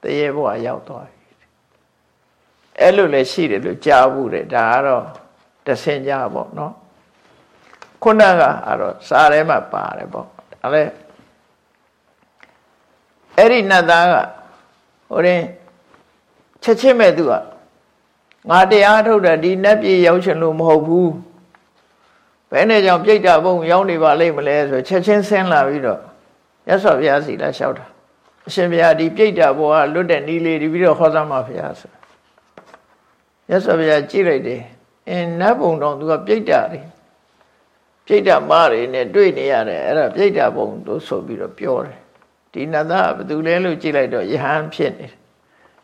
တရေဘဝရောက်သွားပြီအဲ့လိုလည်းရှိတယ်လို့ကြားဘူးတယ်ဒါကတော့တဆင်ကြပေါ့နော်ခုနကအဲ့တော့စားထဲမှာပါတယ်ပေါ့ ဒါလည်းအဲ့ဒီနတ်သားကဟိုရင်ချက်ချင်းမဲ့သူကငါတရားထုတ်တာဒီနတ်ပြည်ရောက်ချင်လို့မဟုတ်ဘူးဘယ်နဲ့ကြောင့်ပြိတ္တာဘုံရောက်နေပါလိမ့်မလဲဆိုချက်ချင်းဆင်းလာပြီးတော့ရသော်ဘုရားစီလာလျှောက်တာအရှင်ဘုရားဒီပြိတ္တာဘုံကလွတ်တဲ့နီးလေးဒီပြီးတော့ဟောသမှာဘုရားဆိုရသော်ဘုရားကြည့်လိုက်တယ်အင်းနတ်ဘုံတော်သူကပြိတ္တာတွေ ပြိတ္တာမားတွေနဲ့တွေ့နေရတယ်အဲ့ဒါပြိတ္တာဘုံတို့ဆိုပြီးတော့ပြောတယ်ဒီနတ်သားဘယ်သူလဲလို့ကြည့်လိုက်တော့ယဟန်ဖြစ်နေတယ်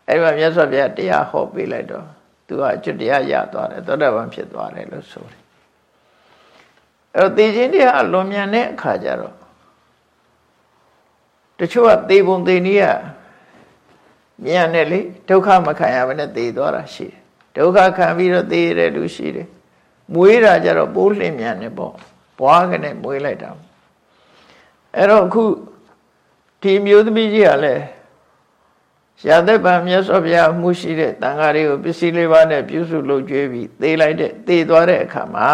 အဲ့ဒီမှာမြတ်စွာဘုရားတရားဟောပေးလိုက်တော့သူကအကျွတ်တရားရသွားတယ်သောတာပန်ဖြစ်သွားတယ်လို့ဆိုတယ်အဲ့တော့သေခြင်းတရားအလွန်မြန်တဲ့အခါကျတော့တချို့ကသေပုံသေနည်းကမြန်တယ်လေဒုက္ခမခံရဘဲနဲ့သေသွားတာရှိတယ်ဒုက္ခခံပြီးတော့သေရတဲ့လူရှိတယ် မွေးတာကြတော့ပိုးလှင်မြန်တယ်ပေါ့ဘွားကနေမွေးလိုက်တာအဲ့တော့အခုဒီမျိုးသမီးကြီးကလည်းရာသက်ပံမြတ်စွာဘုရားမှုရှိတဲ့တန်ဃာတွေကိုပစ္စည်းလေးပါးနဲ့ပြုစုလုပ်ကျွေးပြီးသေလိုက်တဲ့သေသွားတဲ့အခါမှာ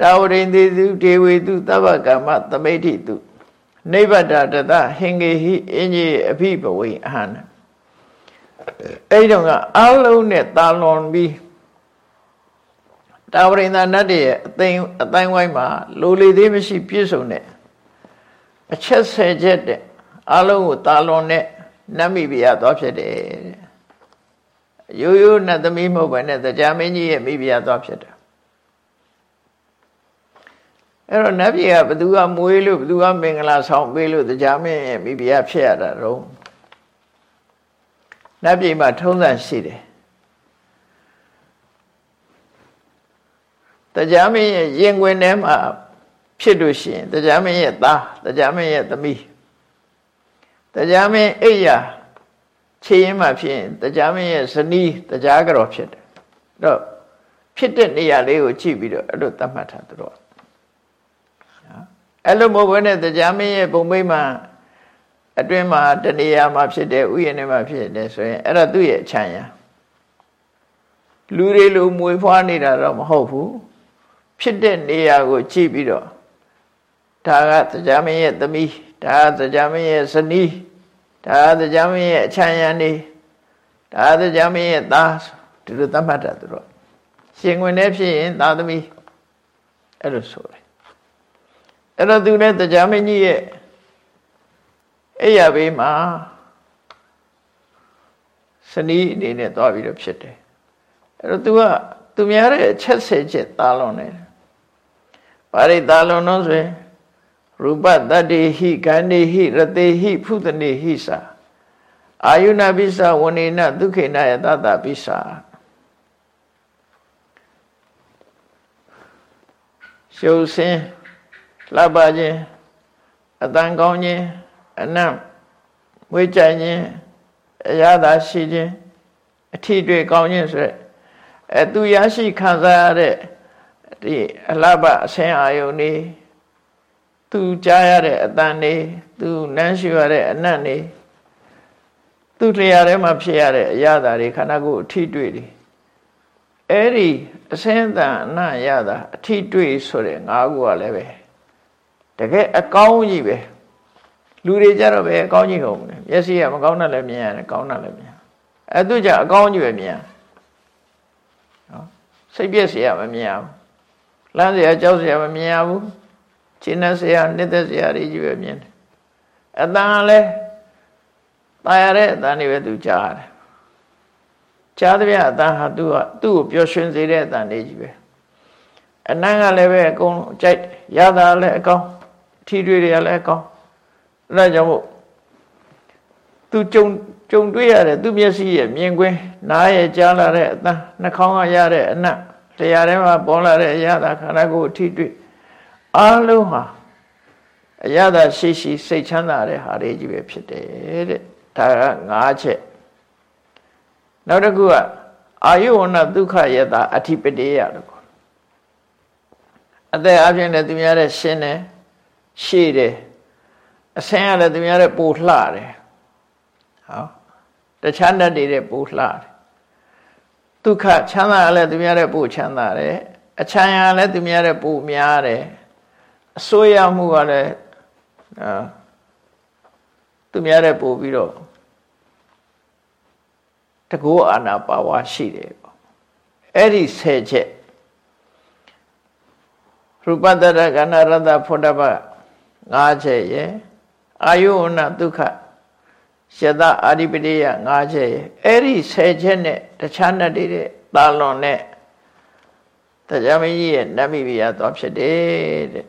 တာဝရိန်သေးသူဒေဝေသူသဗ္ဗကမ္မသမိဋ္ဌိတုနိဗ္ဗတတတဟင်္ဂေဟိအင်းကြီးအဖိဘဝိအဟံအဲ့တော့ကအလုံးနဲ့တာလွန်ပြီး တာဝရိန်သာနတ်ရဲ့အသိအတိုင်းဝိုင်းမှာလိုလေသေးမရှိပြည့်စုံတဲ့အချက်ဆယ်ချက်တဲ့အလုံးကိုတာလွန်တဲ့နတ်မိဖုရားသွားဖြစ်တယ်ရိုးရိုးနတ်သမီးမဟုတ်ဘဲနဲ့တရားမင်းကြီးရဲ့မိဖုရားသွားဖြစ်တယ်အဲ့တော့နတ်ပြည်ကဘသူကမွေးလို့ဘသူကမင်္ဂလာဆောင်ပေးလို့တရားမင်းရဲ့မိဖုရားဖြစ်ရတာတော့နတ်ပြည်မှာထုံးစံရှိတယ် တရားမင်းရဲ့ရင်ခွင်ထဲမှာဖြစ်လို့ရှိရင်တရားမင်းရဲ့သားတရားမင်းရဲ့သမီးတရားမင်းအိယာခြေရင်မှဖြစ်ရင်တရားမင်းရဲ့ဇနီးတရားကြော်ဖြစ်တယ်အဲ့တော့ဖြစ်တဲ့နေရာလေးကိုကြည့်ပြီးတော့အဲ့လိုသတ်မှတ်တာသူတို့အဲ့လိုမဟုတ်ဘဲနဲ့တရားမင်းရဲ့ပုံမိတ်မှာအတွင်းမှာတနေရာမှာဖြစ်တယ်ဥယျာဉ်ထဲမှာဖြစ်တယ်ဆိုရင်အဲ့ဒါသူ့ရဲ့အချမ်းရလူတွေလိုမွေဖွားနေတာတော့မဟုတ်ဘူး ဖြစ်တဲ့နေရာကိုကြည့်ပြီးတော့ဒါကတရားမင်းရဲ့သမီးဒါကတရားမင်းရဲ့ဇနီးဒါကတရားမင်းရဲ့အချမ်းရနေဒါကတရားမင်းရဲ့သားဒီလိုသတ်မှတ်တာသူတို့ရှင်ဝင်နေဖြစ်ရင်သာသမီအဲ့လိုဆိုတယ်အဲ့တော့သူလည်းတရားမင်းကြီးရဲ့အဲ့ရဘေးမှာစနီးအနေနဲ့သွားပြီးတော့ဖြစ်တယ်အဲ့တော့ तू ကသူများရဲ့ချက်ဆယ်ချက်သားလွန်နေတယ် ဘာရိသားလွန်တော့ဆိုရင်ရူပတတ္တိဟိဂန္တိဟိရတေဟိဖုတနေဟိစာအာယုနာပိစာဝဏိနဒုခေနယတတပိစာရှုပ်စင်းလှပခြင်းအတန်ကောင်းခြင်းအနံ့မွေးကြိုင်ခြင်းအရသာရှိခြင်းအထီးတွေ့ကောင်းခြင်းဆိုရက်အဲသူရရှိခံစားရတဲ့ ဒီအလှပအဆင်းအာယုန်နေသူကြားရတဲ့အတန်နေသူနမ်းရှူရတဲ့အနတ်နေသူလျှာထဲမှာဖြစ်ရတဲ့အရာဓာတွေခန္ဓာကိုယ်အထိတွေ့တယ်အဲ့ဒီအစင်းတန်အနရတာအထိတွေ့ဆိုတဲ့ငါးခုကလည်းပဲတကယ်အကောင်းကြီးပဲလူတွေကြတော့ပဲအကောင်းကြီးဟုတ်မလဲမျက်စိကမကောင်းတာလည်းမြင်ရတယ်ကောင်းတာလည်းမြင်အဲ့သူကြအကောင်းကြီးပဲမြင်ရနော်စိတ်ပြည့်စရာမမြင်ဘူး လမ်းเสียကြောက်เสียမမြင်ရဘူးရှင်းတဲ့เสียနေတဲ့เสียတွေကြီးပဲမြင်တယ်အတန်လည်းตายရတဲ့အတန်တွေပဲသူကြားရတယ်ကြားတဲ့ပြအတန်ဟာသူကသူ့ကိုပျော်ရွှင်စေတဲ့အတန်တွေကြီးပဲအနံ့ကလည်းပဲအကုန်ကြိုက်ရတာလည်းအကောင်းထီတွေတွေကလည်းအကောင်းအဲဒါကြောင့်မို့သူကြုံကြုံတွေ့ရတဲ့သူမျက်စိရဲ့မြင်ကွင်းနားရဲ့ကြားလာတဲ့အသံနှာခေါင်းကရတဲ့အနံ့ တရားထဲမှာပေါ်လာတဲ့အရာသာခန္ဓာကိုယ်ထိတွေ့အားလုံးဟာအရာသာရှိရှိစိတ်ချမ်းသာတဲ့ဟာတွေကြီးပဲဖြစ်တယ်တဲ့ဒါက၅ချက်နောက်တစ်ခုကအာယုဝဏဒုက္ခယတာအထိပတိယလို့ခေါ်အသက်အပြင်လည်းသူများတဲ့ရှင်းတယ်ရှေ့တယ်အဆင်းရလည်းသူများတဲ့ပိုလှတယ်ဟောတခြားတတ်တွေပိုလှတယ် ဒုက္ခချမ်းသာလည်းသူများတဲ့ပိုချမ်းသာတယ်အချမ်းရလည်းသူများတဲ့ပိုများတယ်အစိုးရမှုကလည်းအာသူများတဲ့ပိုပြီးတော့တကောအာနာပါဝါရှိတယ်ပေါ့အဲ့ဒီ၁၀ချက်ရူပတ္တရကဏရတ္တဖုဒ္ဓဘ၅ချက်ရဲ့အာယုဝနဒုက္ခ ယတအာဓိပတိယ၅ချက်ရဲ့အဲ့ဒီ၁၀ချက်နဲ့တခြားနဲ့တည်းတာလွန်နဲ့တရားမကြီးရဲ့နတ်မိဖုရားသွားဖြစ်တယ်တဲ့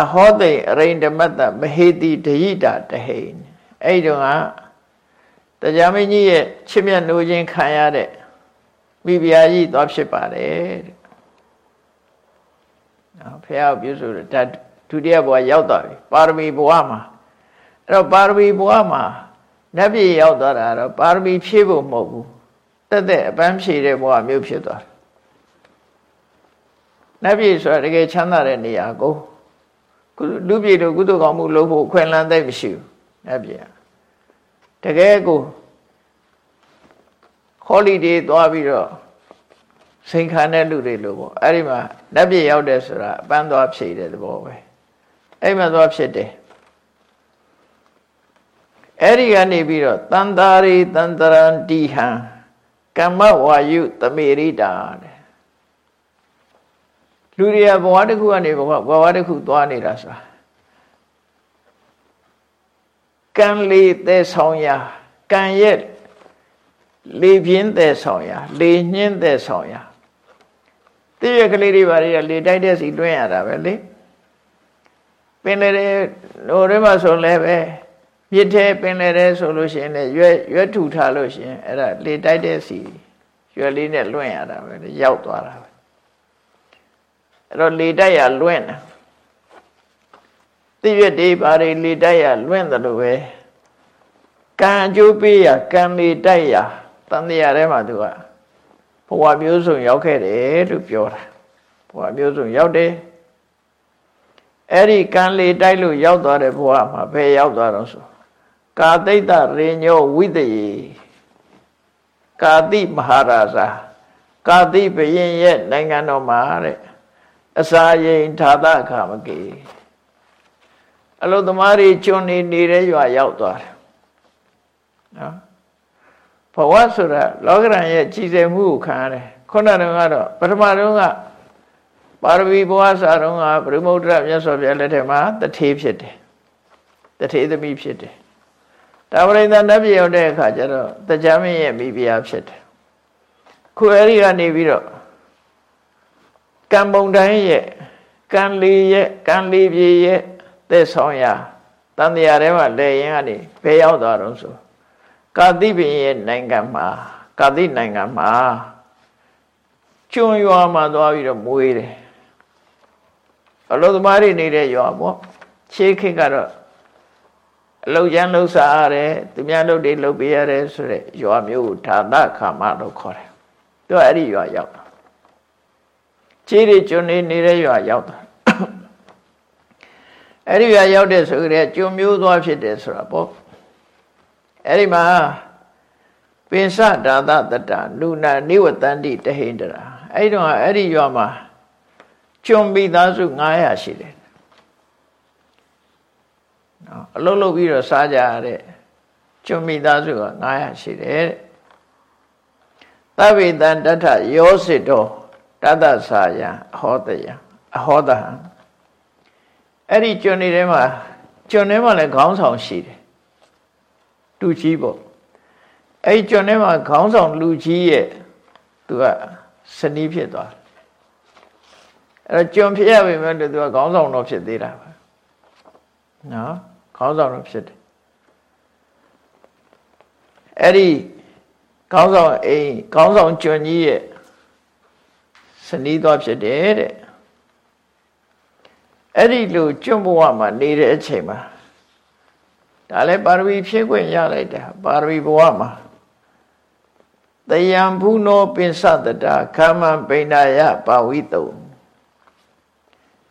အဟောသိအရိန္ဒမတ္တမဟေတိဒဟိတာတဟိအဲ့ဒီတော့ကတရားမကြီးရဲ့ချစ်မြတ်နိုးခြင်းခံရတဲ့မိဖုရားကြီးသွားဖြစ်ပါတယ်တဲ့နော်ဖះပြုစုတဲ့ဒုတိယဘဝရောက်သွားပြီပါရမီဘဝမှာ အဲ့တော့ပါရမီဘဝမှာနတ်ပြည်ရောက်သွားတာတော့ပါရမီဖြည့်ဖို့မဟုတ်ဘူးတက်တဲ့အပန်းဖြည့်တဲ့ဘဝမျိုးဖြစ်သွားတယ်နတ်ပြည်ဆိုတာတကယ်ချမ်းသာတဲ့နေရာကိုလူပြည်တို့ကုသိုလ်ကောင်းမှုလုပ်ဖို့ခွင့်လန်းသိမရှိဘူးနတ်ပြည်တကယ်ကိုဟောလီဒေးသွားပြီးတော့စိန်ခံတဲ့လူတွေလို့ပေါ့အဲ့ဒီမှာလက်ပြရောက်တယ်ဆိုတာအပန်းသွားဖြည့်တဲ့သဘောပဲအဲ့မှာသွားဖြစ်တယ် အဲ့ဒီကနေပြီးတော့တန်တာရိတန်တရံတိဟံကမ္မဝါယုသမေရိတာတဲ့လူတွေကဘဝတစ်ခုကနေဘဝဘဝတစ်ခုသွားနေတာဆိုတာကံလေးသက်ဆောင်ရာကံရဲ့လေပြင်းသက်ဆောင်ရာလေညှင်းသက်ဆောင်ရာတည့်ရကလေးတွေဘာတွေကလေတိုက်တဲ့စီတွင်းရတာပဲလေပင်လေဟိုထဲမှာဆိုလဲပဲ မြစ်ထဲပင်လေတဲ့ဆိုလို့ရှိရင်လည်းရွက်ရွက်ထူထားလို့ရှိရင်အဲ့ဒါလေတိုက်တဲ့စီရွယ်လေးနဲ့လွင့်ရတာပဲရောက်သွားတာပဲအဲ့တော့လေတိုက်ရလွင့်တာတိရွက်တွေဘာတွေလေတိုက်ရလွင့်တယ်လို့ပဲကံအကျိုးပေးရကံလေတိုက်ရတန်တရားထဲမှာသူကဘဝမျိုးစုံရောက်ခဲ့တယ်လို့ပြောတာဘဝမျိုးစုံရောက်တယ်အဲ့ဒီကံလေတိုက်လို့ရောက်သွားတဲ့ဘဝမှာဘယ်ရောက်သွားတော့ဆို ကာတိတ်တရေညောဝိတယေကာတိမဟာရာဇာကာတိဘယင်ရဲ့နိုင်ငံတော်မှာတဲ့အစာရင်ဌာသခမကေအလုသမားတွေကျွန်းနေနေတဲ့ရွာရောက်သွားတယ်နော်ဘဝဆိုတာလောကရန်ရဲ့ကြည်စဲမှုကိုခံရတယ်ခုနကတော့ပထမတုန်းကပါရမီဘဝစာတုန်းကဘုရုမုဒ္ဒရမြတ်စွာဘုရားလက်ထက်မှာတထေးဖြစ်တယ်တထေးသမီးဖြစ်တယ် တာဝရိန္ဒနတ်ပြည်ရောက်တဲ့အခါကျတော့တရားမင်းရဲ့မိဖုရားဖြစ်တယ်ခုအဲဒီကနေပြီးတော့ကံပုံတိုင်းရဲ့ကံလီရဲ့ကံလီပြေရဲ့သက်ဆောင်ရာတန်တရားထဲမှာလဲရင်ကနေဘယ်ရောက်သွားတော့ဆိုကာတိပင်ရဲ့နိုင်ငံမှာကာတိနိုင်ငံမှာကျွန်းရွာမှာသွားပြီးတော့မွေးတယ်အလုသမားတွေနေတဲ့ရွာပေါ့ရှေးခေတ်ကတော့ အလုကျန်းလှုပ်ရှားရတယ်သူများလှုပ်တွေလှုပ်ပေးရတယ်ဆိုတဲ့ရွာမျိုးကိုဓာတခါမလို့ခေါ်တယ်သူကအဲ့ဒီရွာရောက်တာခြေတွေကျွန်းနေနေတဲ့ရွာရောက်တာအဲ့ဒီရွာရောက်တဲ့ဆိုကြတဲ့ကျွန်းမျိုးသွားဖြစ်တယ်ဆိုတာပေါ့အဲ့ဒီမှာပိစဒါသတတနုနာနိဝတန္တိတဟိန္ဒရာအဲ့ဒီတော့အဲ့ဒီရွာမှာကျွန်းမိသားစု900ရှိတယ်နော် အလုံးလုံးပြီးတော့စားကြရတဲ့ကျွန်းမိသားစုက900ရှိတယ်တဲ့သဗ္ဗေတံတထယောစစ်တော်တတ္တစာယံအဟောတယံအဟောတဟံအဲ့ဒီကျွန်းနေထဲမှာကျွန်းထဲမှာလည်းခေါင်းဆောင်ရှိတယ်တူကြီးပေါ့အဲ့ဒီကျွန်းထဲမှာခေါင်းဆောင်လူကြီးရဲ့သူကစနီးဖြစ်သွားအဲ့တော့ကျွန်ဖြစ်ရပေမဲ့သူကခေါင်းဆောင်တော့ဖြစ်သေးတာပဲနော် ခေါင်းဆောင်တော့ဖြစ်တယ်အဲ့ဒီခေါင်းဆောင်အိမ်ခေါင်းဆောင်ကျွန်ကြီးရဲ့စနီးသွားဖြစ်တယ်တဲ့အဲ့ဒီလိုကျွတ်ဘဝမှာနေတဲ့အချိန်မှာဒါလည်းပါရမီဖြည့်ခွင့်ရလိုက်တာပါရမီဘဝမှာတယံဘုနောပင်စတတာခမံပိဏယပါဝိတုံ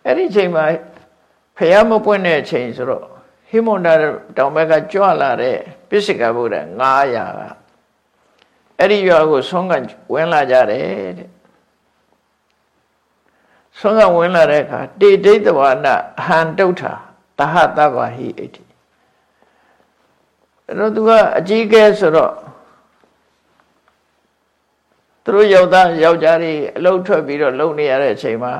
အဲ့ဒီချိန်မှာဖះမပွင့်တဲ့အချိန်ဆိုတော့ ဟိမန္တာတောင်ဘက်ကကြွလာတဲ့ပိစိကဗုဒ္ဓ900ကအဲ့ဒီရွာကိုဆုံးကဝင်လာကြတယ်တဲ့ဆုံးကဝင်လာတဲ့အခါတေဒိဋ္ဌဝါနအဟံတုဋ္ဌာတဟတဗ္ဗဟိအဋ္ဌိအဲ့တော့သူကအကြီးကဲဆိုတော့သူတို့ယောက်သားယောက်ျားတွေအလုတ်ထွက်ပြီးတော့လုံနေရတဲ့အချိန်မှာ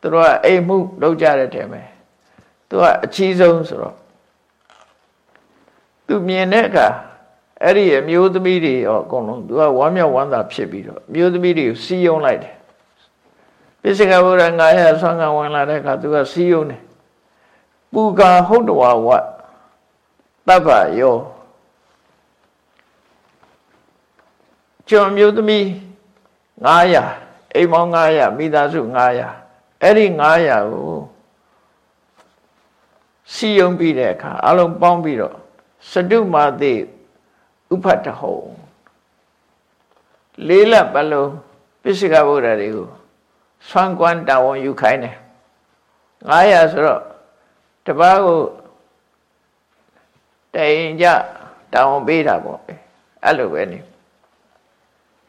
သူတို့ကအိမ်မှုလုပ်ကြတဲ့တဲမယ်သူကအချီးဆုံးဆိုတော့ သူမြင်တဲ့အခါအဲ့ဒီအမျိုးသမီးတွေရောအကုန်လုံးသူကဝမ်းမြောက်ဝမ်းသာဖြစ်ပြီးတော့အမျိုးသမီးတွေကိုစီးယုံလိုက်တယ်ပိစိကဗုဒ္ဓ900ဆွမ်းကဝင်လာတဲ့အခါသူကစီးယုံတယ်ပူကာဟုတ်တော်ဝတပ္ပယောကျော်မျိုးသမီး900အိမ်မောင်း900မိသားစု900အဲ့ဒီ900ကိုစီယုံပြီးတဲ့အခါအလုံးပေါင်းပြီးတော့ စတုမာတိဥပတ္တဟုံလေးလက်ပလုံးပိစိကဗုဒ္ဓတွေကိုဆွမ်းကွမ်းတာဝန်ယူခိုင်းတယ်900ဆိုတော့တပားကိုတိုင်ကြတာဝန်ပေးတာပေါ့အဲ့လိုပဲနေ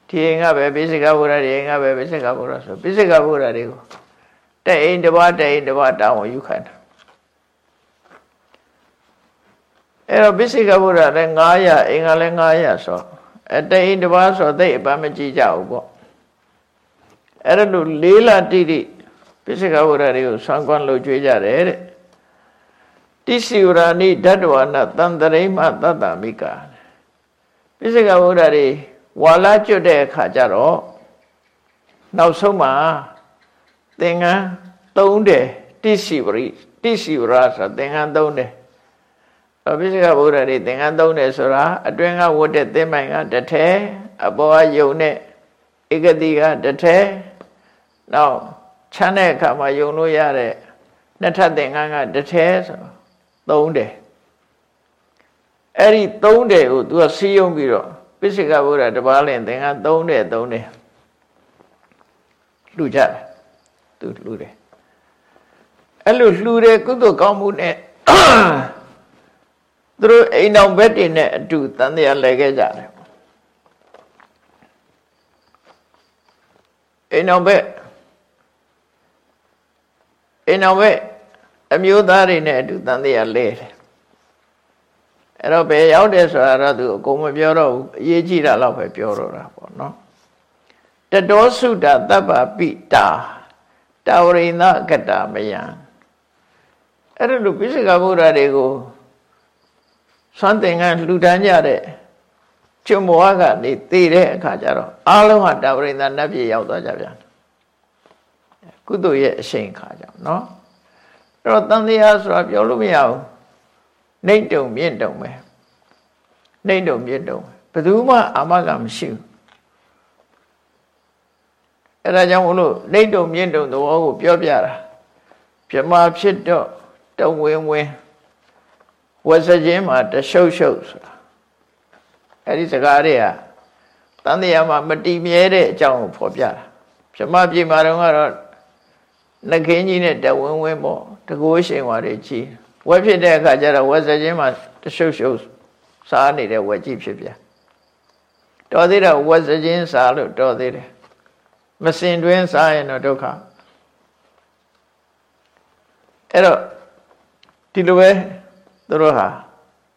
ဒီအိမ်ကပဲပိစိကဗုဒ္ဓဒီအိမ်ကပဲပိစိကဗုဒ္ဓဆိုပိစိကဗုဒ္ဓတွေကိုတဲ့အိမ်တစ်ပါးတဲ့အိမ်တစ်ပါးတာဝန်ယူခိုင်းတာ အဲ့တော့ပိစိကဗုဒ္ဓလည်း900အင်္ဂါလည်း900ဆိုအတိန်တစ်ပါးဆိုသိအပန်းမကြည့်ကြဘူးပေါ့အဲ့ဒါလို့လေးလတိတိပိစိကဗုဒ္ဓတွေကိုဆွမ်းကွမ်းလို့ကြွေးကြတယ်တဲ့တိစီဝရဏိဓတ္တဝနာတန်တရိမသတ္တမိကာပိစိကဗုဒ္ဓတွေဝါလာကျွတ်တဲ့အခါကျတော့နောက်ဆုံးမှာသင်္ကန်း၃တယ်တိစီဝရိတိစီဝရဆိုသင်္ကန်း၃တယ် ပိစိကဗုဒ္ဓတွေသင်္ကန်းသုံးတယ်ဆိုတာအတွင်းကဝတ်တဲ့သင်္မိုင်ကတထဲအပေါ်ကယုံနဲ့ဧကတိကတထဲနောက်ချမ်းတဲ့အခါမှာယုံလို့ရတဲ့နှစ်ထပ်သင်္ကန်းကတထဲဆိုသုံးတယ်အဲ့ဒီသုံးတယ်ကို तू ကစီးယုံပြီးတော့ပိစိကဗုဒ္ဓတပါးလင်သင်္ကန်းသုံးတယ်သုံးတယ်လှူကြတယ်သူလှူတယ်အဲ့လိုလှူတယ်ကုသိုလ်ကောင်းမှုနဲ့ သူတို့အိမ်တော်ဘက်တွေနဲ့အတူတန်တရားလဲခဲ့ကြတယ်အိမ်တော်ဘက်အိမ်တော်ဘက်အမျိုးသားတွေနဲ့အတူတန်တရားလဲတယ်အဲ့တော့ဘယ်ရောက်တယ်ဆိုတာတော့သူအကုန်မပြောတော့ဘူးအရေးကြီးတာတော့ပဲပြောတော့တာပေါ့နော်တတောစုတာတပ္ပပိတာတာဝရိဏကတမယံအဲ့ဒါလိုပိစိကဗုဒ္ဓတွေကို သွမ်းသင်္ကန်းလှူဒန်းကြတဲ့ကျွမောကနေတည်တဲ့အခါကျတော့အားလုံးဟာတာဝရိဏနတ်ပြည်ရောက်သွားကြပြန်ကုသိုလ်ရဲ့အရှိန်ခါကြောင့်နော်အဲ့တော့တန်တရားဆိုတာပြောလို့မရဘူးနှိမ့်တုံမြင့်တုံပဲနှိမ့်တုံမြင့်တုံဘယ်သူမှအာမကမရှိဘူးအဲ့ဒါကြောင့်မလို့နှိမ့်တုံမြင့်တုံသဘောကိုပြောပြတာပြမဖြစ်တော့တဝင်းဝင်း ဝက်စခြင်းမှာတရှုပ်ရှုပ်ဆိုတာအဲ့ဒီစကားတွေကတန်တရားမှာမတည်မြဲတဲ့အကြောင်းကိုဖော်ပြတာပြမပြေမှာတော့ကတော့နှခင်းကြီးနဲ့တဝင်းဝင်းပေါ့တကိုးရှင်ဝါတွေကြီးဝက်ဖြစ်တဲ့အခါကျတော့ဝက်စခြင်းမှာတရှုပ်ရှုပ်စားနေတဲ့ဝက်ကြီးဖြစ်ပြန်တော်သေးတော့ဝက်စခြင်းစားလို့တော်သေးတယ်မစင်တွင်းစားရင်တော့ဒုက္ခအဲ့တော့ဒီလိုပဲ သူတို့ဟာ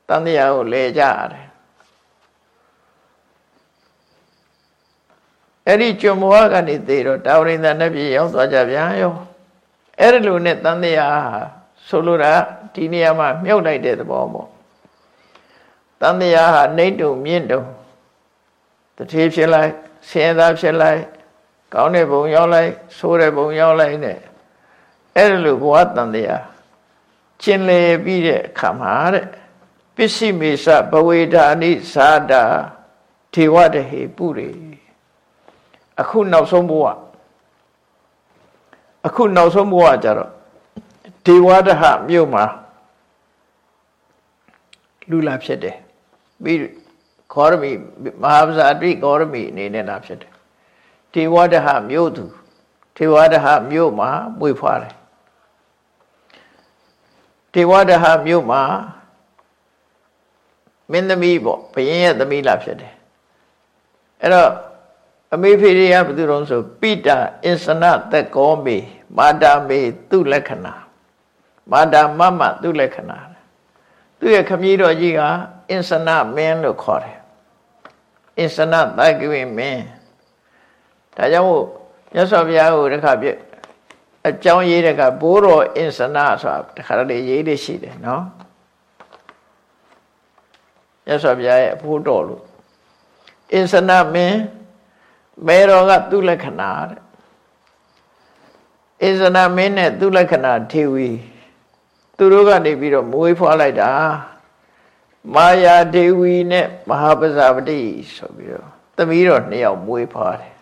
တန်တရားကိုလဲကြရတယ်အဲ့ဒီကျွမောကနေသေတော့တာဝရိန္ဒနတ်ပြည်ရောက်သွားကြဗျာယောအဲ့ဒီလိုနဲ့တန်တရားဟာဆိုလိုတာဒီနေရာမှာမြုပ်လိုက်တဲ့သဘောပေါ့တန်တရားဟာနှိမ့်တုံမြင့်တုံတထေးဖြစ်လိုက်ဆင်းသားဖြစ်လိုက်ကောင်းတဲ့ဘုံရောက်လိုက်ဆိုးတဲ့ဘုံရောက်လိုက်နဲ့အဲ့ဒီလိုဘဝတန်တရား ကျင်လေပြီးတဲ့အခါမှာတဲ့ပစ္စည်းမေစဘဝေဒာနိသာတာထေဝတဟေပုရိအခုနောက်ဆုံးဘဝအခုနောက်ဆုံးဘဝကြတော့ဒေဝဒဟမြို့မှာလူလာဖြစ်တယ်ပြီးခောရမီမဟာပဇာတိခောရမီအနေနဲ့လာဖြစ်တယ်ဒေဝဒဟမြို့သူဒေဝဒဟမြို့မှာမွေဖွားတယ် ဒေဝဒဟမြို့မှာမင်းသမီးပေါ့ဘုရင်ရဲ့သမီးလာဖြစ်တယ်အဲ့တော့အမေဖေတွေကဘယ်သူတုံးဆိုပိတာအင်စနသက်ကောမေမာတာမေသူလက္ခဏာမာတာမမသူလက္ခဏာသူ့ရဲ့ခမည်းတော်ကြီးကအင်စနမင်းလို့ခေါ်တယ်အင်စနသက္ကဝိမင်းဒါကြောင့်မို့မြတ်စွာဘုရားကိုတခါပြ အကြောင်းရေးတဲ့ကဘိုးတော်အင်စနာဆိုတာတခါတလေရေးလေးရှိတယ်နော်မြတ်စွာဘုရားရဲ့ဘိုးတော်လို့အင်စနာမင်းမေတော်ကသူ့လက္ခဏာတဲ့အင်စနာမင်းနဲ့သူ့လက္ခဏာထေဝီသူတို့ကနေပြီးတော့မွေးဖွားလိုက်တာမာယာဒေဝီနဲ့မဟာပဇာပတိဆိုပြီးတော့သမီးတော်နှစ်ယောက်မွေးဖွားတယ်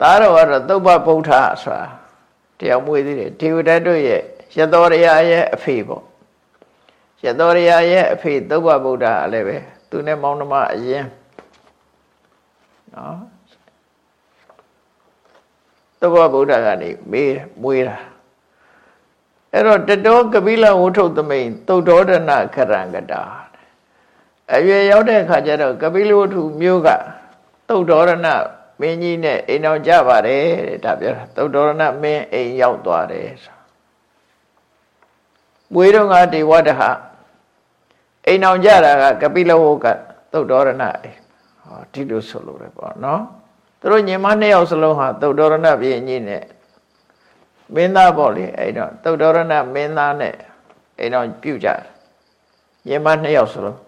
သားတော်ကတော့သုဗ္ဗဗုဒ္ဓဆိုတာတရားမွေးသေးတယ်ဒေဝဒတ်တို့ရဲ့ရသောရယရဲ့အဖေပေါ့ရသောရယရဲ့အဖေသုဗ္ဗဗုဒ္ဓလည်းပဲသူနဲ့မောင်နှမအရင်နော်သုဗ္ဗဗုဒ္ဓကနေမေးမွေးတာအဲ့တော့တတောကပိလဝုထုသမိန်သုတ်တော်ဒနာခရံကတာအရွယ်ရောက်တဲ့အခါကျတော့ကပိလဝုထုမျိုးကသုတ်တော်ဒနာ မင်းကြီးနဲ့အိမ်အောင်ကြပါတယ်တဲ့ဒါပြောတာသုတ်တော်ရဏမင်းအိမ်ရောက်သွားတယ်ဆိုမွေးတော့ကဒေဝတဟအိမ်အောင်ကြတာကကပိလဝုကသုတ်တော်ရဏအိမ်ဟောဒီလိုဆိုလို့ရပေါ့နော်သူတို့ညီမနှစ်ယောက်စလုံးဟာသုတ်တော်ရဏပြင်းကြီးနဲ့မင်းသားပေါ့လေအဲ့တော့သုတ်တော်ရဏမင်းသားနဲ့အိမ်အောင်ပြုတ်ကြတယ်ညီမနှစ်ယောက်စလုံး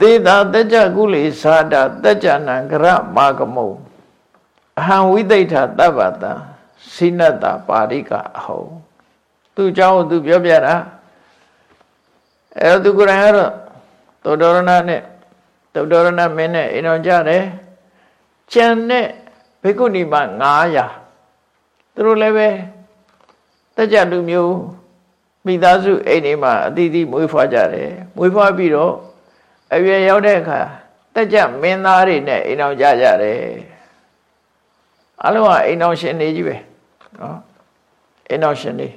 သေတာတကြကုလေသာတာတကြနံကရမာကမုံအဟံဝိသိဋ္ဌတပ္ပတံစိနတပါရိကအဟုံသူเจ้าသူပြောပြတာအဲသူကိုယ်တိုင်ကတော့သောတော်ရဏနဲ့တ သုတ္တရဏမင်းနဲ့အိမ်တော်ကြတယ်ကျန်တဲ့ဘိက္ခုနီမ900သူတို့လည်းပဲတက်ကြလူမျိုးမိသားစုအိမ်တွေမှာအသီးသီးမွေးဖွားကြတယ်မွေးဖွားပြီးတော့ အရွယ်ရောက်တဲ့အခါတက်ကြမင်းသားတွေနဲ့အိမ်တော်ကြကြတယ်အလုံးကအိမ်တော်ရှင်နေကြီးပဲနော်အိမ်တော်ရှင်နေ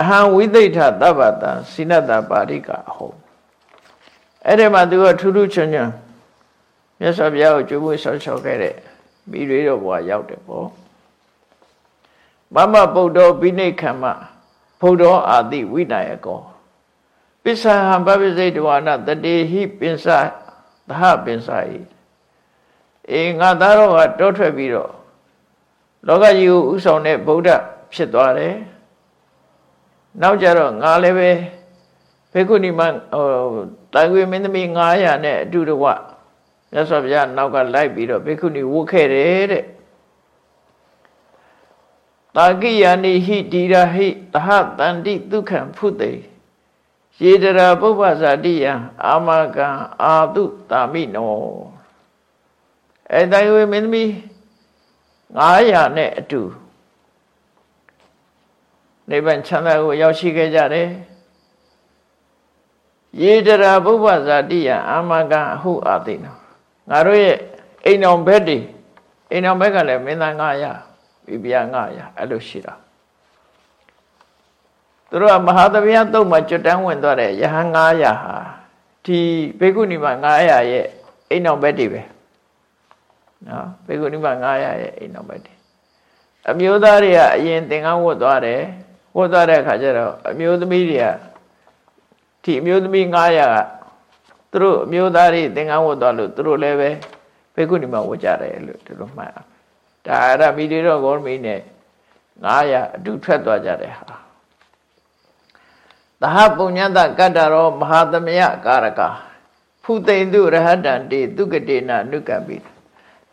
အဟံဝိသိဋ္ဌသဗ္ဗတံစိနတ္တပါရိကဟုတ်အဲ့ဒီမှာသူကထူးထူးချွန်ချွန်မြတ်စွာဘုရားကိုကြိုးပွေးဆောက်ရှောက်ခဲ့တဲ့မိတွေတော့ဘွားရောက်တယ်ပေါ့မမပုဒ္ဒောပိဋိခမဘုဒ္ဓောအာတိဝိနာယကော ပစ္ဆဟံပပ္ပစိတဝါနတတေဟိပင်္စသဟပင်္စဤအေငါသားတော်ကတောထွက်ပြီးတော့လောကကြီးကိုဥဆောင်တဲ့ဗုဒ္ဓဖြစ်သွားတယ်နောက်ကြတော့ငါလည်းပဲဘေကုဏီမဟိုတိုင်ဝေမင်းသမီး900နဲ့အတူတကွမြတ်စွာဘုရားနောက်ကလိုက်ပြီးတော့ဘေကုဏီဝုတ်ခဲ့တယ်တဲ့တာကိယာနိဟိတိရဟိတဟတန္တိဒုက္ခံဖုတေ ယေတရာပုပ္ပဇာတိယအာမကံအာတုတာမိနောအဲတိုင်ဝေမင်းသမီး900နဲ့အတူနိဗ္ဗာန်ချမ်းသာကိုရောက်ရှိခဲ့ကြတယ်ယေတရာပုဗ္ဗဇာတိယအာမကံအဟုအာသိနောငါတို့ရဲ့အိမ်တော်ဘက်တွေအိမ်တော်ဘက်ကလည်းမင်းသား900ပြပြ900အဲ့လိုရှိတာ သူတို့ကမဟာသမယတုတ်မှာကျွတ်တန်းဝင်သွားတဲ့ယဟန်900ဟာဒီဘေကုဏီမ900ရဲ့အိမ်တော်ဘက်တွေပဲနော်ဘေကုဏီမ900ရဲ့အိမ်တော်ဘက်တွေအမျိုးသားတွေကအရင်သင်္ကန်းဝတ်သွားတယ်ဝတ်သွားတဲ့အခါကျတော့အမျိုးသမီးတွေကဒီအမျိုးသမီး900ကသူတို့အမျိုးသားတွေသင်္ကန်းဝတ်သွားလို့သူတို့လည်းပဲဘေကုဏီမှာဝတ်ကြတယ်လို့သူတို့မှတ်အောင်ဒါအရမိတွေတော့ဂေါရမီနဲ့900အတူထွက်သွားကြတယ်ဟာ သဟပုညတကတ္တရောမဟာသမယကာရကဖုသိန်တုရဟတံတေသူကတေနနုကပိ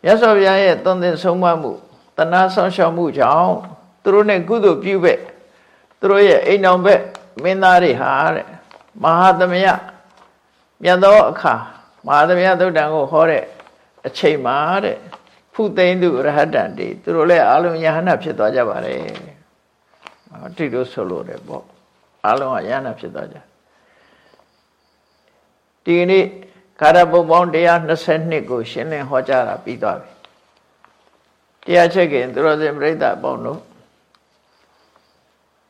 မြတ်စွာဘုရားရဲ့သွန်သင်ဆုံးမမှုတဏှာဆောင်ရှောက်မှုကြောင့်သူတို့နဲ့ကုသိုလ်ပြုပဲ့သူတို့ရဲ့အိမ်တော်ဘက်မင်းသားတွေဟာတဲ့မဟာသမယမြတ်သောအခါမဟာသမယသုတ်တံကိုဟောတဲ့အချိန်မှာတဲ့ဖုသိမ့်သူရဟတံတေသူတို့လည်းအလုံးယဟနာဖြစ်သွားကြပါတယ်။တိတို့ဆိုလို့တယ်ပေါ့ အလုံးကယဟနာဖြစ်သွားကြဒီနေ့ခါရပုံပေါင်း122ကိုရှင်းလင်းဟောကြားတာပြီးသွားပြီ။တရားချက်ကင်သူတော်စင်ပြိဿပေါင်းတို့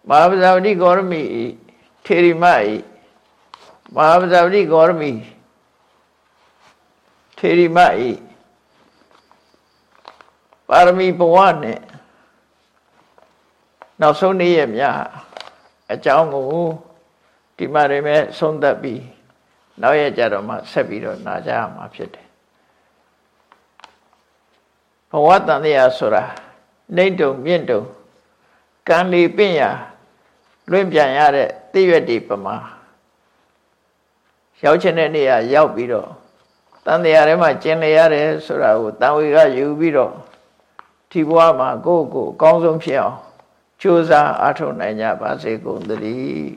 မဟာပဇာဝတိဂေါရမိထေရီမဤမဟာပဇာဝတိဂေါရမိထေရီမဤပါရမီဘဝနဲ့နောက်ဆုံးနေ့ရက်များ အကြောင်းကိုဒီမှာရမယ်ဆုံးသက်ပြီးနောက်ရက်ကြတော့မှဆက်ပြီးတော့နာကြရမှာဖြစ်တယ်ဘဝတန်တရားဆိုတာနှိမ့်တုံမြင့်တုံကံလီပင့်ရာလွင့်ပြန်ရတဲ့သိရွက်ဒီပမာရောက်ချင်တဲ့နေရာရောက်ပြီးတော့တန်တရားထဲမှာကျင်လေရတယ်ဆိုတာကိုတန်ဝေကယူပြီးတော့ဒီဘဝမှာကိုယ့်ကိုယ်အကောင်းဆုံးဖြစ်အောင် ကြိုးစားအားထုတ်နိုင်ကြပါစေကုန်သတည်း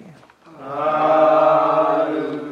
အာ